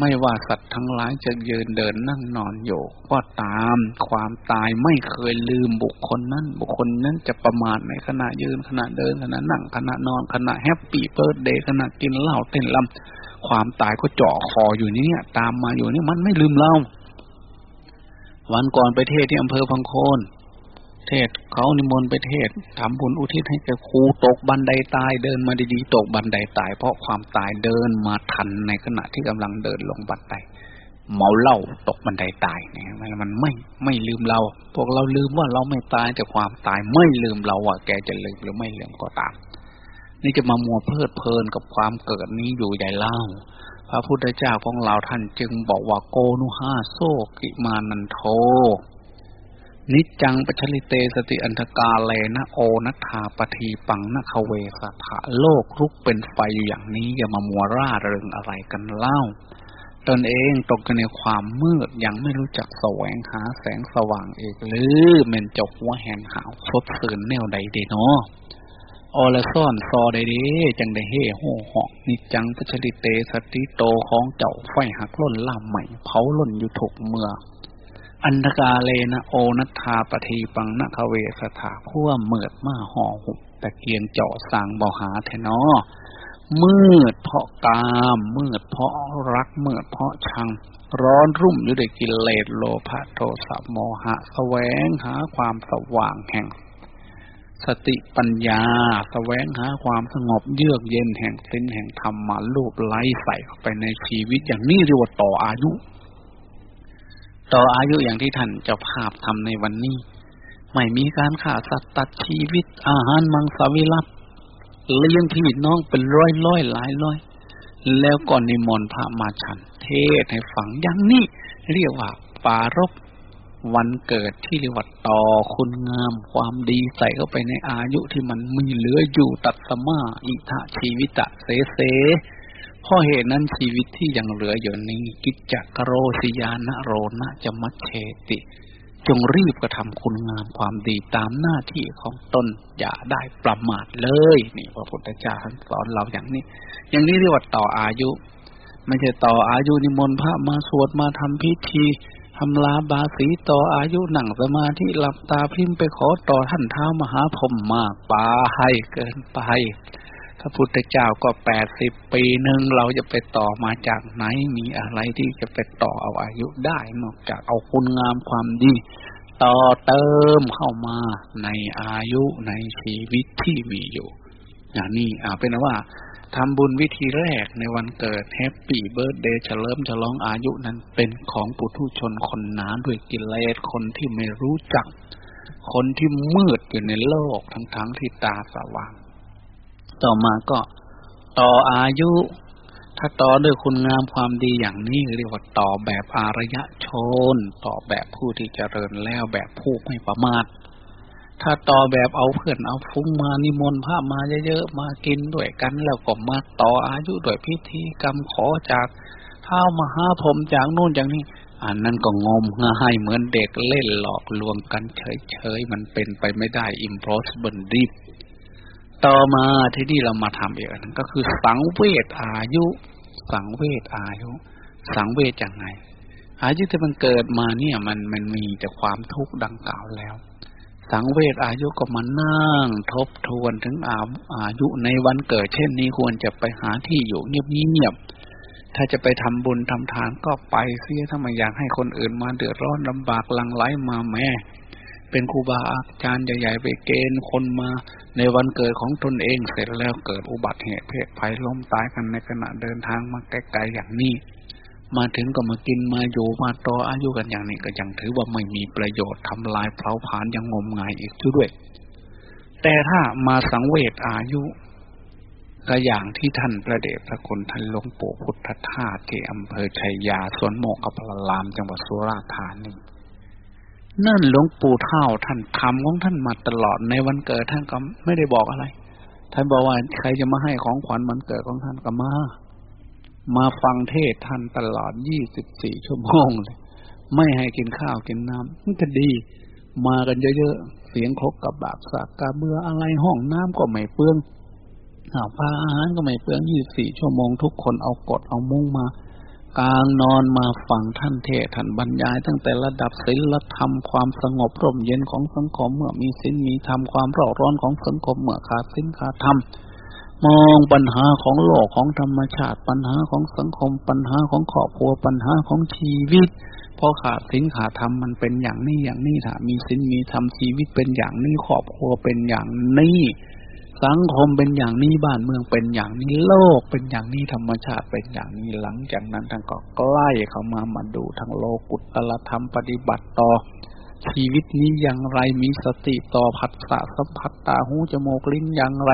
ไม่ว่าสัตว์ทั้งหลายจะยืนเดินนั่งนอนอยู่ก็ตามความตายไม่เคยลืมบุคคลนั้น บุคคลนั้นจะประมาทในขณะยืนขณะเดินขณะนั่งขณะนอนขณะ happy birthday ขณะกินเหล้าเต้นลำความตายก็เจาะคออยู่นี่ยตามมาอยู่นี่มันไม่ลืมเรา วันก่อนไปเทศที่อำเภอพังโคนเทศเขานิมนต์ไปเทศทำบุญอุทิศให้แกครูตกบันไดตายเดินมาดีๆตกบันไดตาย เพราะความตายเดินมาทันในขณะที่กำลังเดินลงบันไดเมาเหล้าตกบันไดตายเนี่ยมันไม่ไม่ลืมเรา พวกเราลืมว่าเราไม่ตายแต่ความตายไม่ลืมเราอะแกจะลืมหรือไม่ลืมก็ตาม นี่จะมามัวเพลิดเพลินกับความเกิดนี้อยู่ใหญ่เล่า พระพุทธเจ้าของเราท่านจึงบอกว่าโกนุหาโซกิมานันโท นิจังปัชลิเตสติอันธกาเลนะโอนัทาปทีปังนคเวสถะโลกลุกเป็นไฟอยู่อย่างนี้ อย่ามามัวร่าเริงอะไรกันเล่า ตนเองตกในความมืดยังไม่รู้จักแสวงหาแสงสว่างเอกหรือเมนจกหัวแหนหาวสดสื่นแนวใดดีเนาะ อละซ่อนซอได้ดีจังได้เฮ่โหหอกนิจังพัชริเตสติโตของเจ้าไฟหักล้นล่ามใหม่เผาล้นอยู่ถูกเมือ อันตกาเลนะโอนัทาปทีปังนาคเวสถาขั้วเมือดมาห่อหุบตะเกียงเจาะสางบ่หาแทนอมืดเพราะกามมืดเพราะรักมืดเพราะชัง ร้อนรุ่มอยู่ด้วยกิเลสโลภะโทสะโมหะ แสวงหาความสว่างแห่ง สติปัญญาสแสวงหาความสงบเยือกเย็นแห่งสิ้นแห่งธรรมมาลูบไล่ใส่เข้าไปในชีวิตอย่างนี้เรียกว่าต่ออายุ ต่ออายุอย่างที่ท่านเจ้าภาพทำในวันนี้ ไม่มีการฆ่าสัตว์ตัดชีวิต อาหารมังสวิรัตเลี้ยงพี่น้องเป็นร้อยร้อยหลายร้อยแล้วก่อนนิมนต์พระมาฉันเทศให้ฟังอย่างนี้เรียกว่าปารบ วันเกิดที่เรียกว่าต่อคุณงามความดีใส่เข้าไปในอายุที่มันมีเหลืออยู่ตัดสมาอิทะชีวิตะเสเสเพราะเหตุนั้นชีวิตที่ยังเหลืออยู่นี้กิจจกโรสิยานะโรนะจะมัชเชติ จงรีบกระทำคุณงามความดีตามหน้าที่ของตนอย่าได้ประมาทเลย นี่พระพุทธเจ้าท่านสอนเราอย่างนี้ อย่างนี้เรียกว่าต่ออายุ ไม่ใช่ต่ออายุนิมนต์พระมาสวดมาทำพิธี ทำลาบาสีต่ออายุหนังสมาธิหลับตาพิมพ์ไปขอต่อท่านเท้ามหาพรมมากปาให้เกินไปพระพุทธเจ้าก็แปดสิบปีหนึ่งเราจะไปต่อมาจากไหนมีอะไรที่จะไปต่อเอาอายุได้นอกจากเอาคุณงามความดี ต่อเติมเข้ามาในอายุในชีวิตที่มีอยู่อย่างนี้อ่าเป็นว่า ทำบุญวิธีแรกในวันเกิด Happy Birthday เฉลิมฉลองอายุนั้นเป็นของปุถุชนคนหนาด้วยกิเลสคนที่ไม่รู้จัก คนที่มืดอยู่ในโลกทั้งๆที่ตาสว่าง ต่อมาก็ต่ออายุ ถ้าต่อด้วยคุณงามความดีอย่างนี้เรียกว่าต่อแบบอารยะชน ต่อแบบผู้ที่เจริญแล้วแบบผู้ไม่ประมาท ถ้าต่อแบบเอาเพื่อนเอาฟุ้งมานิมนต์พระมาเยอะๆมากินด้วยกันแล้วก็มาต่ออายุด้วยพิธีกรรมขอจากท้าวมห้าพรมจากโน่นจากนี้อันนั้นก็งมง่ายเหมือนเด็กเล่นหลอกลวงกันเฉยๆ มันเป็นไปไม่ได้ impossible deep ต่อมาที่นี่เรามาทำอีกอันนึงก็คือสังเวชอายุ สังเวชอายุ สังเวชอย่างไง อายุที่มันเกิดมาเนี่ย มันมันมีแต่ความทุกข์ดังกล่าวแล้ว สังเวชอายุก็มานั่งทบทวนถึงอาอายุในวันเกิด เช่นนี้ควรจะไปหาที่อยู่เงียบๆถ้าจะไปทำบุญทำทานก็ไปเสียถ้าไม่อยากให้คนอื่นมาเดือดร้อนลำบากลังไหลมาแม่เป็นครูบาอาจารย์ใหญ่ๆไปเกณฑ์คนมาในวันเกิดของตนเองเสร็จแล้วเกิดอุบัติเหตุเพศภัยล้มตายกันในขณะเดินทางมาไกลๆอย่างนี้ มาถึงก็มากินมาอยู่มาต่ออายุกันอย่างนี้ก็ยังถือว่าไม่มีประโยชน์ทำลายเผาผลาญยังงมงายอีกด้วย แต่ถ้ามาสังเวชอายุก็อย่างที่ท่านประเดชพระคุณท่านหลวงปู่พุทธทาสที่อำเภอชัยยาสวนโมกขพลลาม จังหวัดสุราษฎร์ธานีนั่นหลวงปู่เท่าท่านทำของท่านมาตลอดในวันเกิดท่านก็ไม่ได้บอกอะไร ท่านบอกว่าใครจะมาให้ของขวัญวันเกิดของท่านก็มา มาฟังเทศท่านตลอดยี่สิบสี่ชั่วโมงเลย ไม่ให้กินข้าวกินน้ำมันก็ดี มากันเยอะๆ เสียงคกกับบาบสักกาเบืออะไรห้องน้ำก็ไม่เปลืองข้าวปลาอาหารก็ไม่เปลืองยี่สี่ชั่วโมงทุกคนเอากดเอามุ้งมากลางนอนมาฟังท่านเทศท่านบรรยาย ตั้งแต่ระดับศีลธรรมความสงบร่มเย็นของสังคมเมื่อมีศีลมีธรรมความร้อนร้อนของสังคมเมื่อขาดศีลขาดธรรม มองปัญหาของโลกของธรรมชาติ ปัญหาของสังคม ปัญหาของครอบครัวปัญหาของชีวิตพอขาดสินขาดธรรมมันเป็นอย่างนี้อย่างนี้ถ้ามีสินมีธรรมชีวิตเป็นอย่างนี้ครอบครัวเป็นอย่างนี้ สังคมเป็นอย่างนี้บ้านเมืองเป็นอย่างนี้โลกเป็นอย่างนี้ธรรมชาติเป็นอย่างนี้หลังจากนั้นท่านก็ใกล้เข้ามามาดูทางโลกุตตรธรรมปฏิบัติต่อชีวิตนี้อย่างไรมีสติต่อผัสสะสัมผัสตาหูจมูกลิ้นอย่างไร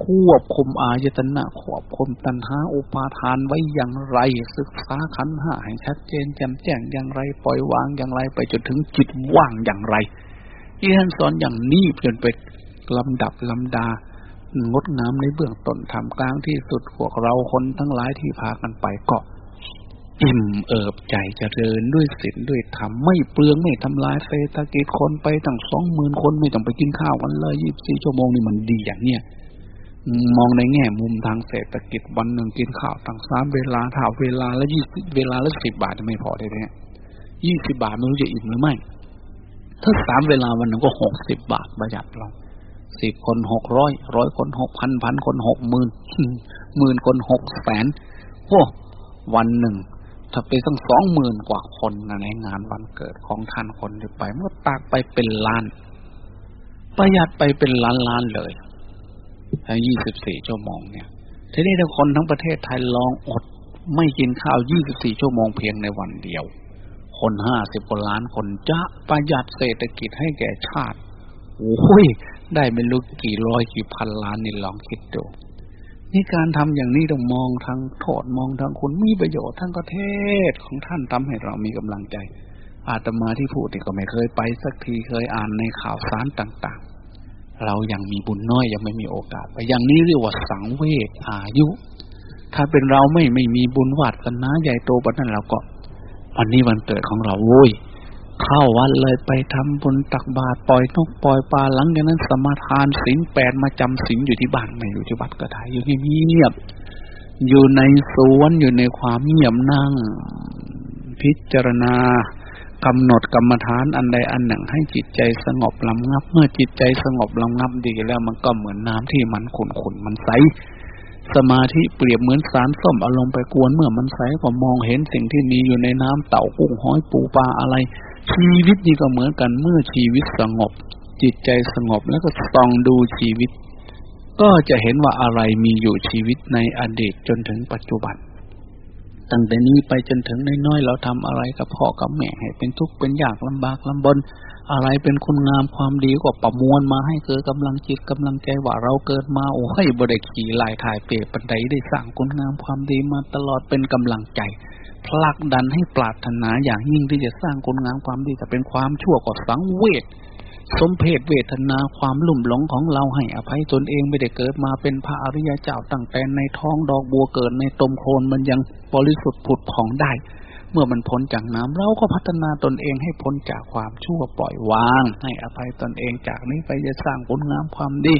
ควบคุมอายตนะควบคุมตัณหาอุปาทานไว้อย่างไร ศึกษาขันห้าให้ชัดเจนแจ่มแจ้งอย่างไร ปล่อยวางอย่างไร ไปจนถึงจิตว่างอย่างไรที่ท่านสอนอย่างนี้จนไปลำดับลำดางดงามในเบื้องต้นทำกลางที่สุดพวกเราคนทั้งหลายที่พากันไปก็อิ่มเอิบใจจเจริญด้วยศีลด้วยธรรมไม่เปลืองไม่ทำลายเศรษฐกิจคนไปตั้งสองหมื่นคนไม่ต้องไปกินข้าวกันเลยยี่สิบสี่ชั่วโมงนี่มันดีอย่างเนี้ย มองในแง่มุมทางเศรษฐกิจวันหนึ่งกินข้าวตั้งสามเวลาถ้าเวลาละยี่สิบเวลาละสิบบาทจะไม่พอได้ไหมยี่สิบาทไม่รู้จะอิ่มหรือไม่ ถ้าสามเวลาวันหนึ่งก็หกสิบบาทประหยัดเราสิบคนหกร้อยร้อยคนหกพันพันคนหกหมื่นหมื่นคนหกแสนโอ้วันหนึ่งถ้าไปตั้งสองหมื่นกว่าคนในงานวันเกิดของท่านคนไปเมื่อตากไปเป็นล้าน ประหยัดไปเป็นล้านล้านเลย ทั้งยี่สิบสี่ชั่วโมงเนี่ย ทีนี้ถ้าคนทั้งประเทศไทยลองอด ไม่กินข้าวยี่สิบสี่ชั่วโมงเพียงในวันเดียว คนห้าสิบกว่าล้านคนจะประหยัดเศรษฐกิจให้แก่ชาติ โอ้ย ได้ไม่รู้กี่ร้อยกี่พันล้านนี่ลองคิดดูนี่การทำอย่างนี้ต้องมองทางโทษมองทางคุณมีประโยชน์ทั้งประเทศของท่านทำให้เรามีกำลังใจ อาตมาที่พูดนี่ก็ไม่เคยไปสักทีเคยอ่านในข่าวสารต่าง ๆ เรายังมีบุญน้อยยังไม่มีโอกาสไปอย่างนี้เรียกว่าสังเวชอายุ ถ้าเป็นเราไม่ไม่มีบุญวัดกันนะใหญ่โตบัดนั้นเราก็ วันนี้วันเกิดของเราโว้ยเข้าวัดเลยไปทำบุญตักบาตรปล่อยนกปล่อยปลาหลังจากนั้นสมาทานศีลแปดมาจำศีลอยู่ที่บ้านไม่อยู่ที่วัดก็ได้อยู่เงียบอยู่ในสวนอยู่ในความเงียบนั่ง พิจารณา กำหนดกรรมฐานอันใดอันหนึ่งให้จิตใจสงบลำงับ เมื่อจิตใจสงบลำงับดีแล้วมันก็เหมือนน้ำที่มันขุ่นขุนมันใสสมาธิเปรียบเหมือนสารส้มอารมณ์ไปกวนเมื่อมันใสก็มองเห็นสิ่งที่มีอยู่ในน้ำเต่ากุ้งหอยปูปลาอะไร ชีวิตนี่ก็เหมือนกันเมื่อชีวิตสงบ จิตใจสงบแล้วก็ส่องดูชีวิต ก็จะเห็นว่าอะไรมีอยู่ชีวิตในอดีตจนถึงปัจจุบัน ตั้งแต่นี้ไปจนถึงน้อยๆเราทำอะไรกับพ่อกับแม่ให้เป็นทุกข์เป็นยากลำบากลำบน อะไรเป็นคุณงามความดีก็ประมวลมาให้เกิดกำลังจิตกำลังใจว่าเราเกิดมาโอ้ให้บริขี่ลายถ่ายเปรียบปันไดได้สร้างคุณงามความดีมาตลอดเป็นกำลังใจผลักดันให้ปรารถนาอย่างยิ่งที่จะสร้างคุณงามความดีแต่เป็นความชั่วก็สังเวช สมเพศเวทนาความลุ่มหลงของเราให้อภัยตนเองไม่ได้เกิดมาเป็นพระอริยเจ้าตั้งแต่ในท้องดอกบัวเกิดในตมโคนมันยังบริสุทธิ์ผุดผ่องได้ เมื่อมันพ้นจากน้ำเราก็พัฒนาตนเองให้พ้นจากความชั่วปล่อยวาง ให้อภัยตนเองจากนี้ไปจะสร้างผลงามความดี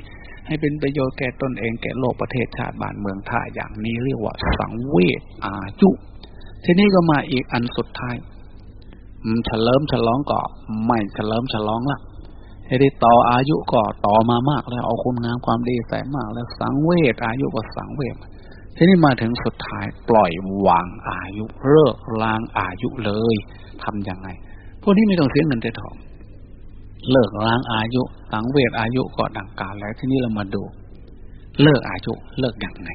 ให้เป็นประโยชน์แก่ตนเองแก่โลกประเทศชาติบ้านเมืองท่าอย่างนี้เรียกว่าสังเวชอาจุทีนี้ก็มาอีกอันสุดท้ายเฉลิมฉลองก็ไม่เฉลิมฉลองละ ให้ได้ต่ออายุก็ต่อมามากแล้วเอาคุณงามความดีใส่มาก แล้วสังเวชอายุก็สังเวชทีนี้มาถึงสุดท้ายปล่อยวางอายุเลิกล้างอายุเลยทํำยังไงพวกนี้ไม่ต้องเสียเงินเสียทองเลิกล้างอายุสังเวชอายุก็ดังกล่าวแล้วทีนี้เรามาดู เลิกอายุเลิกอย่างไง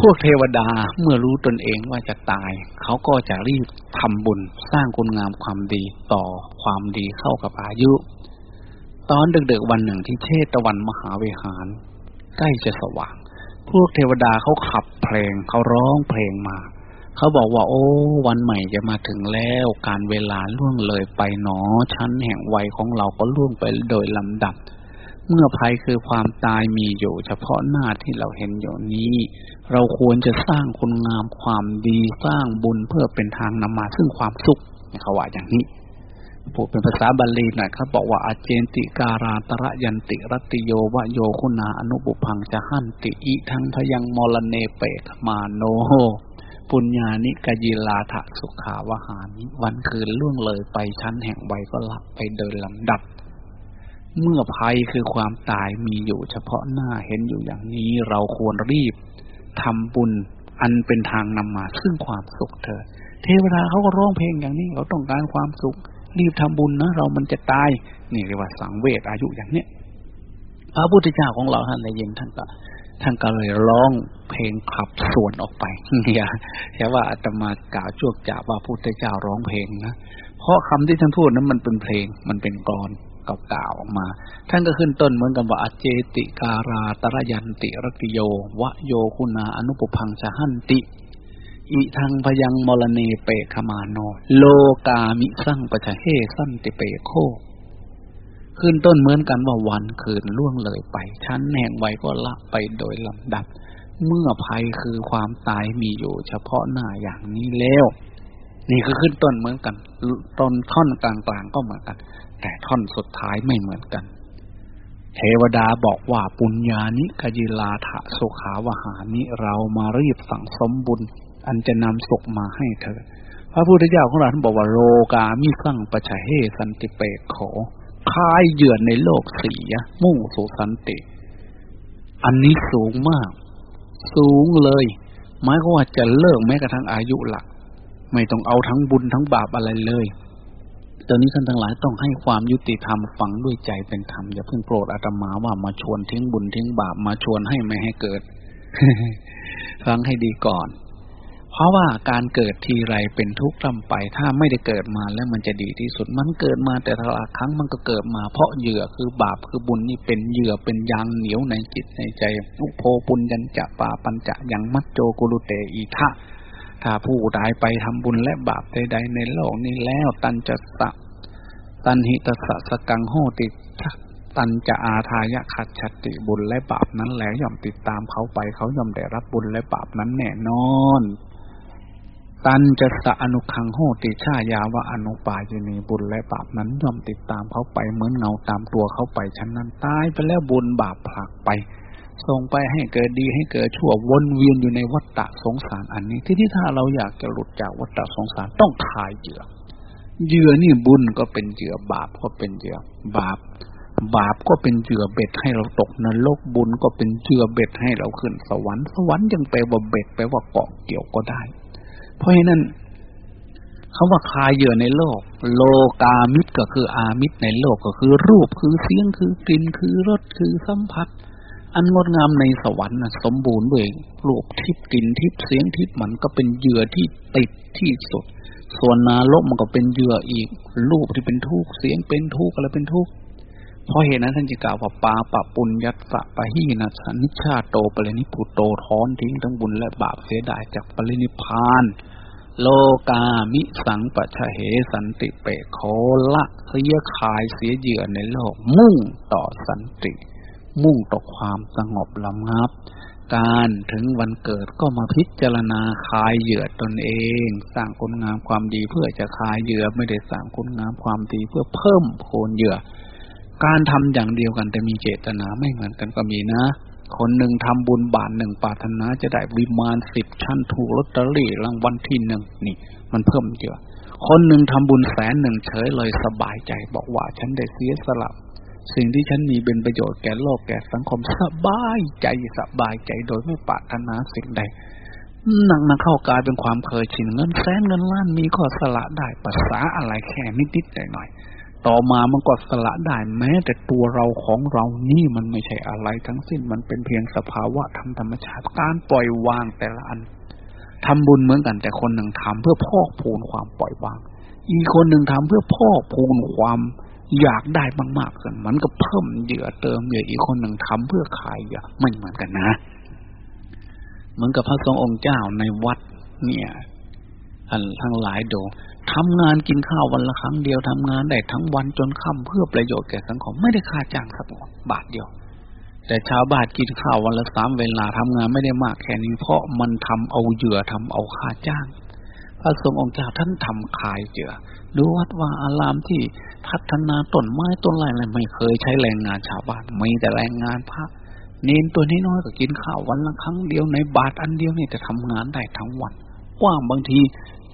พวกเทวดาเมื่อรู้ตนเองว่าจะตาย เขาก็จะรีบทำบุญสร้างคุณงามความดีต่อความดีเข้ากับอายุ ตอนเด็กๆวันหนึ่งที่เชตวันมหาวิหาร ใกล้จะสว่าง พวกเทวดาเขาขับเพลงเขาร้องเพลงมา เขาบอกว่า โอ้ วันใหม่จะมาถึงแล้ว การเวลาล่วงเลยไปหนอชั้นแห่งวัยของเราก็ล่วงไปโดยลำดับเเมื่อภัยคือความตายมีอยู่เฉพาะหน้าที่เราเห็นอยู่นี้ เราควรจะสร้างคุณงามความดีสร้างบุญเพื่อเป็นทางนำมาซึ่งความสุขเขาว่าอย่างนี้พูดเป็นภาษาบาลีหน่อยครับ บอกว่าอาเจนติการาตระยันติรติโยวโยคุณาอนุบุพังจะหันติอิทั้งพยังมรเนเปตมาโนปุญญานิกยิลาทะสุขาวหานิวันคืนล่วงเลยไปชั้นแห่งใบก็หลับไปเดินลำดับ เมื่อภัยคือความตายมีอยู่เฉพาะหน้าเห็นอยู่อย่างนี้ เราควรรีบทำบุญอันเป็นทางนำมาซึ่งความสุขเถิดเทวดาเขาก็ร้องเพลงอย่างนี้เขาต้องการความสุข รีบทำบุญนะเรามันจะตาย นี่เรียกว่าสังเวชอายุอย่างเนี้ยพระพุทธเจ้าของเราท่านในเย็นท่านก็ท่านก็เลยร้องเพลงขับสวนออกไปอย่าอย่ว่าอาตมากล่าวจวกจ่าว่าพุทธเจ้าร้องเพลงนะเพราะคำที่ท่านพูดนั้นมันเป็นเพลงมันเป็นกร เก่าๆออกมา ท่านก็ขึ้นต้นเหมือนกับว่าอเจติการาตรยันติรติโยวะโยคุณาอนุปพังสหันติอิทังพยังมรเนเปขมาโน โลกามิสั่งปะชะเฮสันติเปโค ขึ้นต้นเหมือนกันว่าวันคืนล่วงเลยไป ชั้นแห่งไวก็ละไปโดยลำดับ เมื่อภัยคือความตายมีอยู่เฉพาะหน้าอย่างนี้แล้ว นี่คือขึ้นต้นเหมือนกันต้นท่อนกลางๆก็เหมือนกัน แต่ท่อนสุดท้ายไม่เหมือนกัน เทวดาบอกว่าปุญญานิกยิลาถะสุขาวหานิเรามารีบสั่งสมบุญ อันจะนำสุขมาให้เธอ พระพุทธเจ้าของเราท่านบอกว่าโลกามิสั่งประชาเฮสันติเปกขอคายเหยื่อในโลกสีมุ่งสู่สันติ อันนี้สูงมาก สูงเลยหมายความว่าจะเลิกแม้กระทั่งอายุหลัก ไม่ต้องเอาทั้งบุญทั้งบาปอะไรเลย ตอนนี้ท่านทั้งหลายต้องให้ความยุติธรรมฟังด้วยใจเป็นธรรมอย่าเพิ่งโกรธอาตมาว่ามาชวนทิ้งบุญทิ้งบาปมาชวนให้ไม่ให้เกิดฟังให้ดีก่อน เพราะว่าการเกิดทีไรเป็นทุกข์ลำไป ถ้าไม่ได้เกิดมาแล้วมันจะดีที่สุด มันเกิดมาแต่ทละครั้งมันก็เกิดมา เพราะเหยื่อคือบาปคือบุญนี่เป็นเหยื่อเป็นยางเหนียวในจิตในใจ อุโพปุญญัญจะปาปัญจะยังมัจโจกุลุเตอีทะ ถ้าผู้ใดไปทำบุญและบาปใดๆในโลกนี้แล้วตันจะสะตันหิตสะสกังโหติตันจะอาทายะขัดฉติบุญและบาปนั้นแล้วย่อมติดตามเขาไปเขาย่อมได้รับบุญและบาปนั้นแน่นอน ตันจะสะอนุคังโหติชายาวะอนุปายนีบุญและบาปนั้นย่อมติดตามเขาไปเหมือนเงาตามตัวเขาไปฉะนั้นตายไปแล้วบุญบาปผลักไป ส่งไปให้เกิดดีให้เกิดชั่ววนเวียนอยู่ในวัฏฏะสงสารอันนี้ ที่ที่ถ้าเราอยากจะหลุดจากวัฏฏะสงสารต้องคายเหยื่อเหยื่อนี่บุญก็เป็นเหยื่อบาปก็เป็นเหยื่อบาป บาปก็เป็นเหยื่อเบ็ดให้เราตกนรกบุญก็เป็นเหยื่อเบ็ดให้เราขึ้นสวรรค์สวรรค์ยังแปลว่าเบ็ดแปลว่าเกาะเกี่ยวก็ได้ เพราะฉะนั้นคาว่าคายเหยื่อในโลก โลกามิตรก็คืออามิตรในโลกก็คือรูปคือเสียงคือกลิ่นคือรสคือสัมผัส อันงดงามในสวรรค์นะสมบูรณ์ด้วยรูปทิพย์กลิ่นทิพย์เสียงทิพย์มันก็เป็นเหยื่อที่ติดที่สุด ส่วนนาลกมันก็เป็นเหยื่ออีก รูปที่เป็นทุกข์เสียงเป็นทุกข์อะไรเป็นทุกข์เพราะเหตุนั้นท่านจึงกล่าวว่าปาปะปุญญัตสะปะหีนัสนิชาโตปรินิพุโตทอนทิ้งทั้งบุญและบาปเสียดายจากปรินิพาน โลกามิสังปะชะเหสันติเปโคละเสียคายเสียเหยื่อในโลกมุ่งต่อสันติ มุ่งต่อความสงบลำงับ การถึงวันเกิดก็มาพิจารณาคายเหยื่อตนเอง สร้างคุณงามความดีเพื่อจะคายเหยื่อไม่ได้สร้างคุณงามความดีเพื่อเพิ่มโคนเหยื่อ การทำอย่างเดียวกันแต่มีเจตนาไม่เหมือนกันก็มีนะ คนหนึ่งทำบุญบาทหนึ่งปาถนาจะได้วิมานสิบชั้นถูกลอตเตอรี่รางวัลที่หนึ่งนี่ มันเพิ่มเยอะคนหนึ่งทำบุญแสนหนึ่งเฉยเลยสบายใจบอกว่าฉันได้เสียสละ สิ่งที่ฉันมีเป็นประโยชน์แก่โลกแก่สังคมสบายใจสบายใจโดยไม่ปรารถนาสิ่งใดหนักนักเข้ากลายเป็นความเคยชินเงินแสนเงินล้านมีก็สละได้ภาษาอะไรแค่นิดๆหน่อยต่อมามันก็สละได้แม้แต่ตัวเราของเรานี่มันไม่ใช่อะไรทั้งสิ้นมันเป็นเพียงสภาวะธรรมธรรมชาติการปล่อยวางแต่ละอันทำบุญเหมือนกันแต่คนหนึ่งทำเพื่อพอกพูนความปล่อยวาง อีกคนหนึ่งทำเพื่อพอกพูนความ อยากได้มากๆกันมันก็เพิ่มเหยื่อเติมเหยื่ออีกคนหนึ่งทำเพื่อขายเหยื่อไม่เหมือนกันนะ เหมือนกับพระสงฆ์องค์เจ้าในวัด เนี่ยอันทั้งหลายดูทำงานกินข้าววันละครั้งเดียวทำงานได้ทั้งวันจนค่ำเพื่อประโยชน์แก่สังคมไม่ได้ค่าจ้างสักบาทเดียว แต่ชาวบ้านกินข้าววันละสามเวลาทำงานไม่ได้มากแค่นี้เพราะมันทำเอาเหยื่อทำเอาค่าจ้าง พระสงฆ์องค์เจ้าท่านทำขายเหยื่อดูวัดว่าอารามที่ พัฒนาต้นไม้ต้นไรอะไรไม่เคยใช้แรงงานชาวบ้านมีแต่แรงงานพระเน้นตัวนี้น้อยก็กินข้าววันละครั้งเดียวในบาทอันเดียวนี่จะทำงานได้ทั้งวันกว้างบางที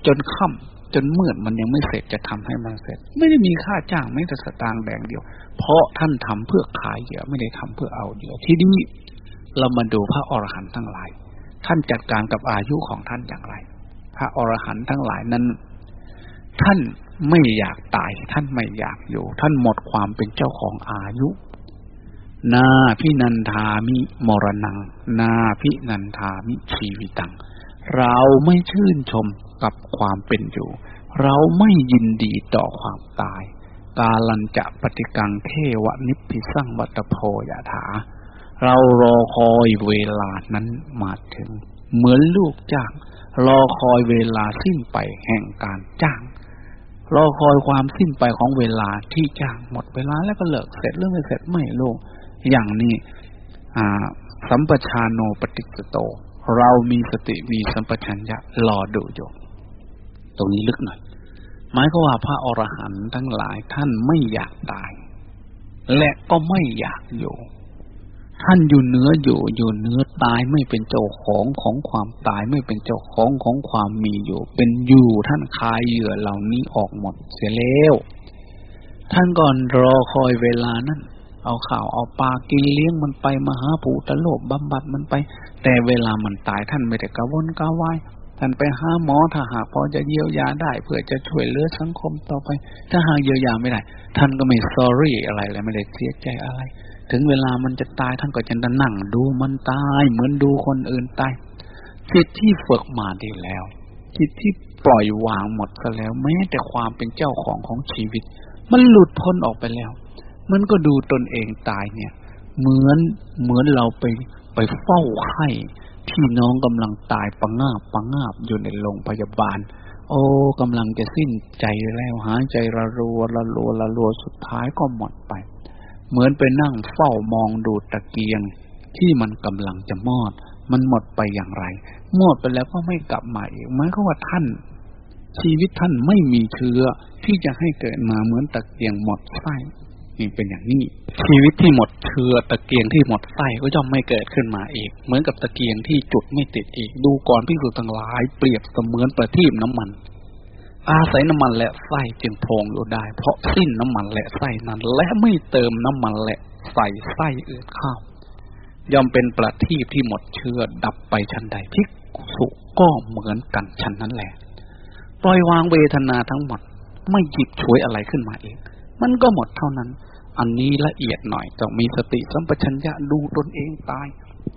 จนค่ำจนมืดมันยังไม่เสร็จจะทำให้มันเสร็จ ไม่ได้มีค่าจ้างไม่แต่สตางค์แดงเดียว เพราะท่านทำเพื่อขายเหยื่อไม่ได้ทำเพื่อเอาเหยื่อที่นี้เรามาดูพระอรหันต์ทั้งหลาย ท่านจัดการกับอายุของท่านอย่างไร พระอรหันต์ทั้งหลายนั้น ท่าน ไม่อยากตาย ท่านไม่อยากอยู่ ท่านหมดความเป็นเจ้าของอายุ นาพินันทามิมรณัง นาพินันทามิชีวิตัง เราไม่ชื่นชมกับความเป็นอยู่ เราไม่ยินดีต่อความตาย กาลันจะปฏิกังเทวนิพพิสังวัตโพยถา เรารอคอยเวลานั้นมาถึง เหมือนลูกจ้าง รอคอยเวลาสิ้นไปแห่งการจ้าง รอคอยความสิ้นไปของเวลาที่จางหมดเวลาแล้วก็เลิกเสร็จเรื่องไม่เสร็จไม่ลูกอย่างนี้อ่าสัมปชานโนปฏิสโต เรามีสติมีสัมปชัญญะรอดูอยู่ตรงนี้ลึกหน่อยหมายก็ว่าพระอรหันต์ทั้งหลายท่านไม่อยากตาย และก็ไม่อยากอยู่ ท่านอยู่เนื้ออยู่อยู่เนื้อตายไม่เป็นเจ้าของของความตายไม่เป็นเจ้าของของความมีอยู่ เป็นอยู่ท่านคายเหยื่อเหล่านี้ออกหมดเสียแล้ว ท่านก่อนรอคอยเวลานั้นเอาข่าวเอาปลากินเลี้ยงมันไปมหาภูตโลบบำบัดมันไป แต่เวลามันตายท่านไม่ได้กระวนกระวายท่านไปหาหมอถ้าหากพอจะเยียวยาได้ เพื่อจะช่วยเหลือสังคมต่อไป ถ้าหากเยียวยาไม่ได้ ท่านก็ไม่ sorry อะไรเลยไม่ได้เสียใจอะไร ถึงเวลามันจะตายท่านก็จะนั่งดูมันตาย เหมือนดูคนอื่นตายจิตที่ฝึกมาดีแล้ว จิตที่ปล่อยวางหมดซะแล้ว แม้แต่ความเป็นเจ้าของของชีวิต มันหลุดพ้นออกไปแล้ว มันก็ดูตนเองตายเนี่ย เหมือนเหมือนเราไปไปเฝ้าไข้พี่น้องกำลังตายปังงาบปังงาบอยู่ในโรงพยาบาล โอ้กำลังจะสิ้นใจแล้วหายใจระรัวระรัวระรัวสุดท้ายก็หมดไป เหมือนไปนั่งเฝ้ามองดูตะเกียง ที่มันกำลังจะมอด มันหมดไปอย่างไรหมดไปแล้วก็ไม่กลับมาอีกหมายความว่าท่าน ชีวิตท่านไม่มีเชื้อที่จะให้เกิดมาเหมือนตะเกียงหมดไส้นี่เป็นอย่างนี้ ชีวิตที่หมดเชื้อตะเกียงที่หมดไส้ก็ย่อมไม่เกิดขึ้นมาอีก เหมือนกับตะเกียงที่จุดไม่ติดอีก ดูก่อนพิสูจน์ทั้งหลาย เปรียบเสมือนประทีปน้ำมัน อาศัยน้ำมันและไส้จึงโพงอยู่ได้ เพราะสิ้นน้ำมันและไส้นั้น และไม่เติมน้ำมันและใส่ไส้อื่นข้าวย่อมเป็นประทีปที่หมดเชื้อดับไปชั้นใดพิกสุก็เหมือนกันชั้นนั้นแหละปล่อยวางเวทนาทั้งหมด ไม่หยิบช่วยอะไรขึ้นมาเองมันก็หมดเท่านั้น อันนี้ละเอียดหน่อยต้องมีสติสัมปชัญญะดูตนเองตาย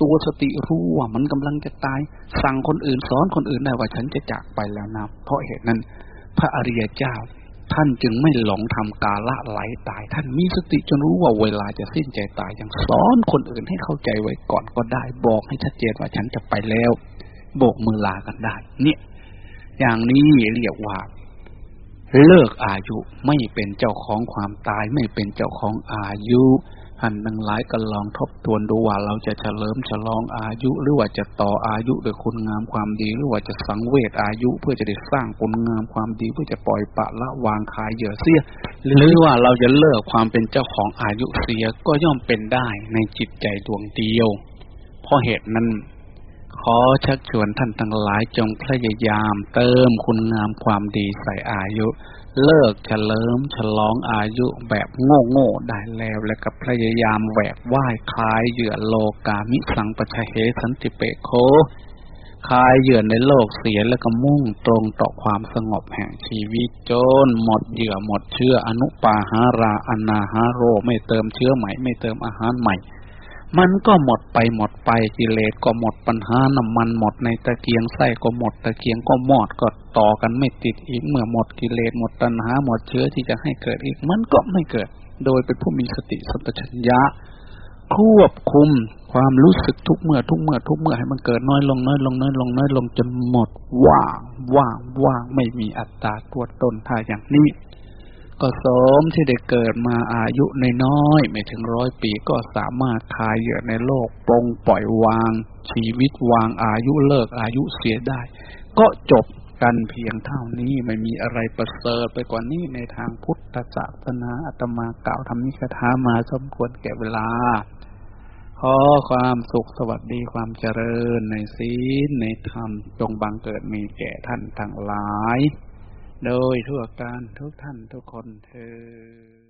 ตัวสติรู้ว่ามันกำลังจะตาย สั่งคนอื่นสอนคนอื่นได้ว่าฉันจะจากไปแล้วนะเพราะเหตุนั้น พระอริยเจ้า ท่านจึงไม่หลงทำกาละไหลตาย ท่านมีสติจนรู้ว่าเวลาจะสิ้นใจตายยังสอนคนอื่นให้เข้าใจไว้ก่อนก็ได้ บอกให้ชัดเจนว่าฉันจะไปแล้ว โบกมือลากันได้ เนี่ย อย่างนี้เรียกว่าเลิกอายุไม่เป็นเจ้าของความตายไม่เป็นเจ้าของอายุ ท่านทั้งหลายก็ลองทบทวนดูว่าเราจะเฉลิมฉลองอายุ หรือว่าจะต่ออายุด้วยคุณงามความดี หรือว่าจะสังเวชอายุ เพื่อจะได้สร้างคุณงามความดี เพื่อจะปล่อยปะละวางคายเหยื่อเสีย หรือว่าเราจะเลิกความเป็นเจ้าของอายุเสียก็ย่อมเป็นได้ในจิตใจดวงเดียว เพราะเหตุนั้นขอชักชวนท่านทั้งหลายจงพยายามเติมคุณงามความดีใส่อายุ เลิกเฉลิมฉลองอายุแบบโง่โง่ได้แล้วและกับพยายามแหวกว่ายคลายเหยื่อโลกามิสังปชเหสันติเปโคคลายเหยื่อในโลกเสียแล้วก็มุ่งตรงต่อความสงบแห่งชีวิตจนหมดเหยื่อหมดเชื้ออนุปาหาราอนาหาโรไม่เติมเชื้อใหม่ไม่เติมอาหารใหม่ มันก็หมดไปหมดไปกิเลสก็หมดปัญหาน้ำมันหมดในตะเกียงไส้ก็หมด ตะเกียงก็หมดก็ต่อกันไม่ติดอีกเมื่อหมดกิเลสหมดตัณหาหมดเชื้อที่จะให้เกิดอีกมันก็ไม่เกิด โดยเป็นผู้มีสติสัมปชัญญะควบคุมความรู้สึกทุกเมื่อทุกเมื่อทุกเมื่อให้มันเกิดน้อยลงน้อยลงน้อยลงน้อยลงจนหมดว่างว่างว่างไม่มีอัตตาตัวตนถ้าอย่างนี้ ก็สมที่ได้เกิดมาอายุในน้อยไม่ถึงร้อยปีก็สามารถคายเหยื่อในโลกปรงปล่อยวาง ชีวิตวางอายุเลิกอายุเสียได้ ก็จบกันเพียงเท่านี้ไม่มีอะไรประเสริฐไปกว่านี้ในทางพุทธศาสนาอาตมากล่าวทำนิคถามาสมควรแก่เวลา ขอความสุขสวัสดีความเจริญในศีลในธรรมจงบังเกิดมีแก่ท่านทั้งหลาย โดยทั่วการทุกท่านทุกคนเธอ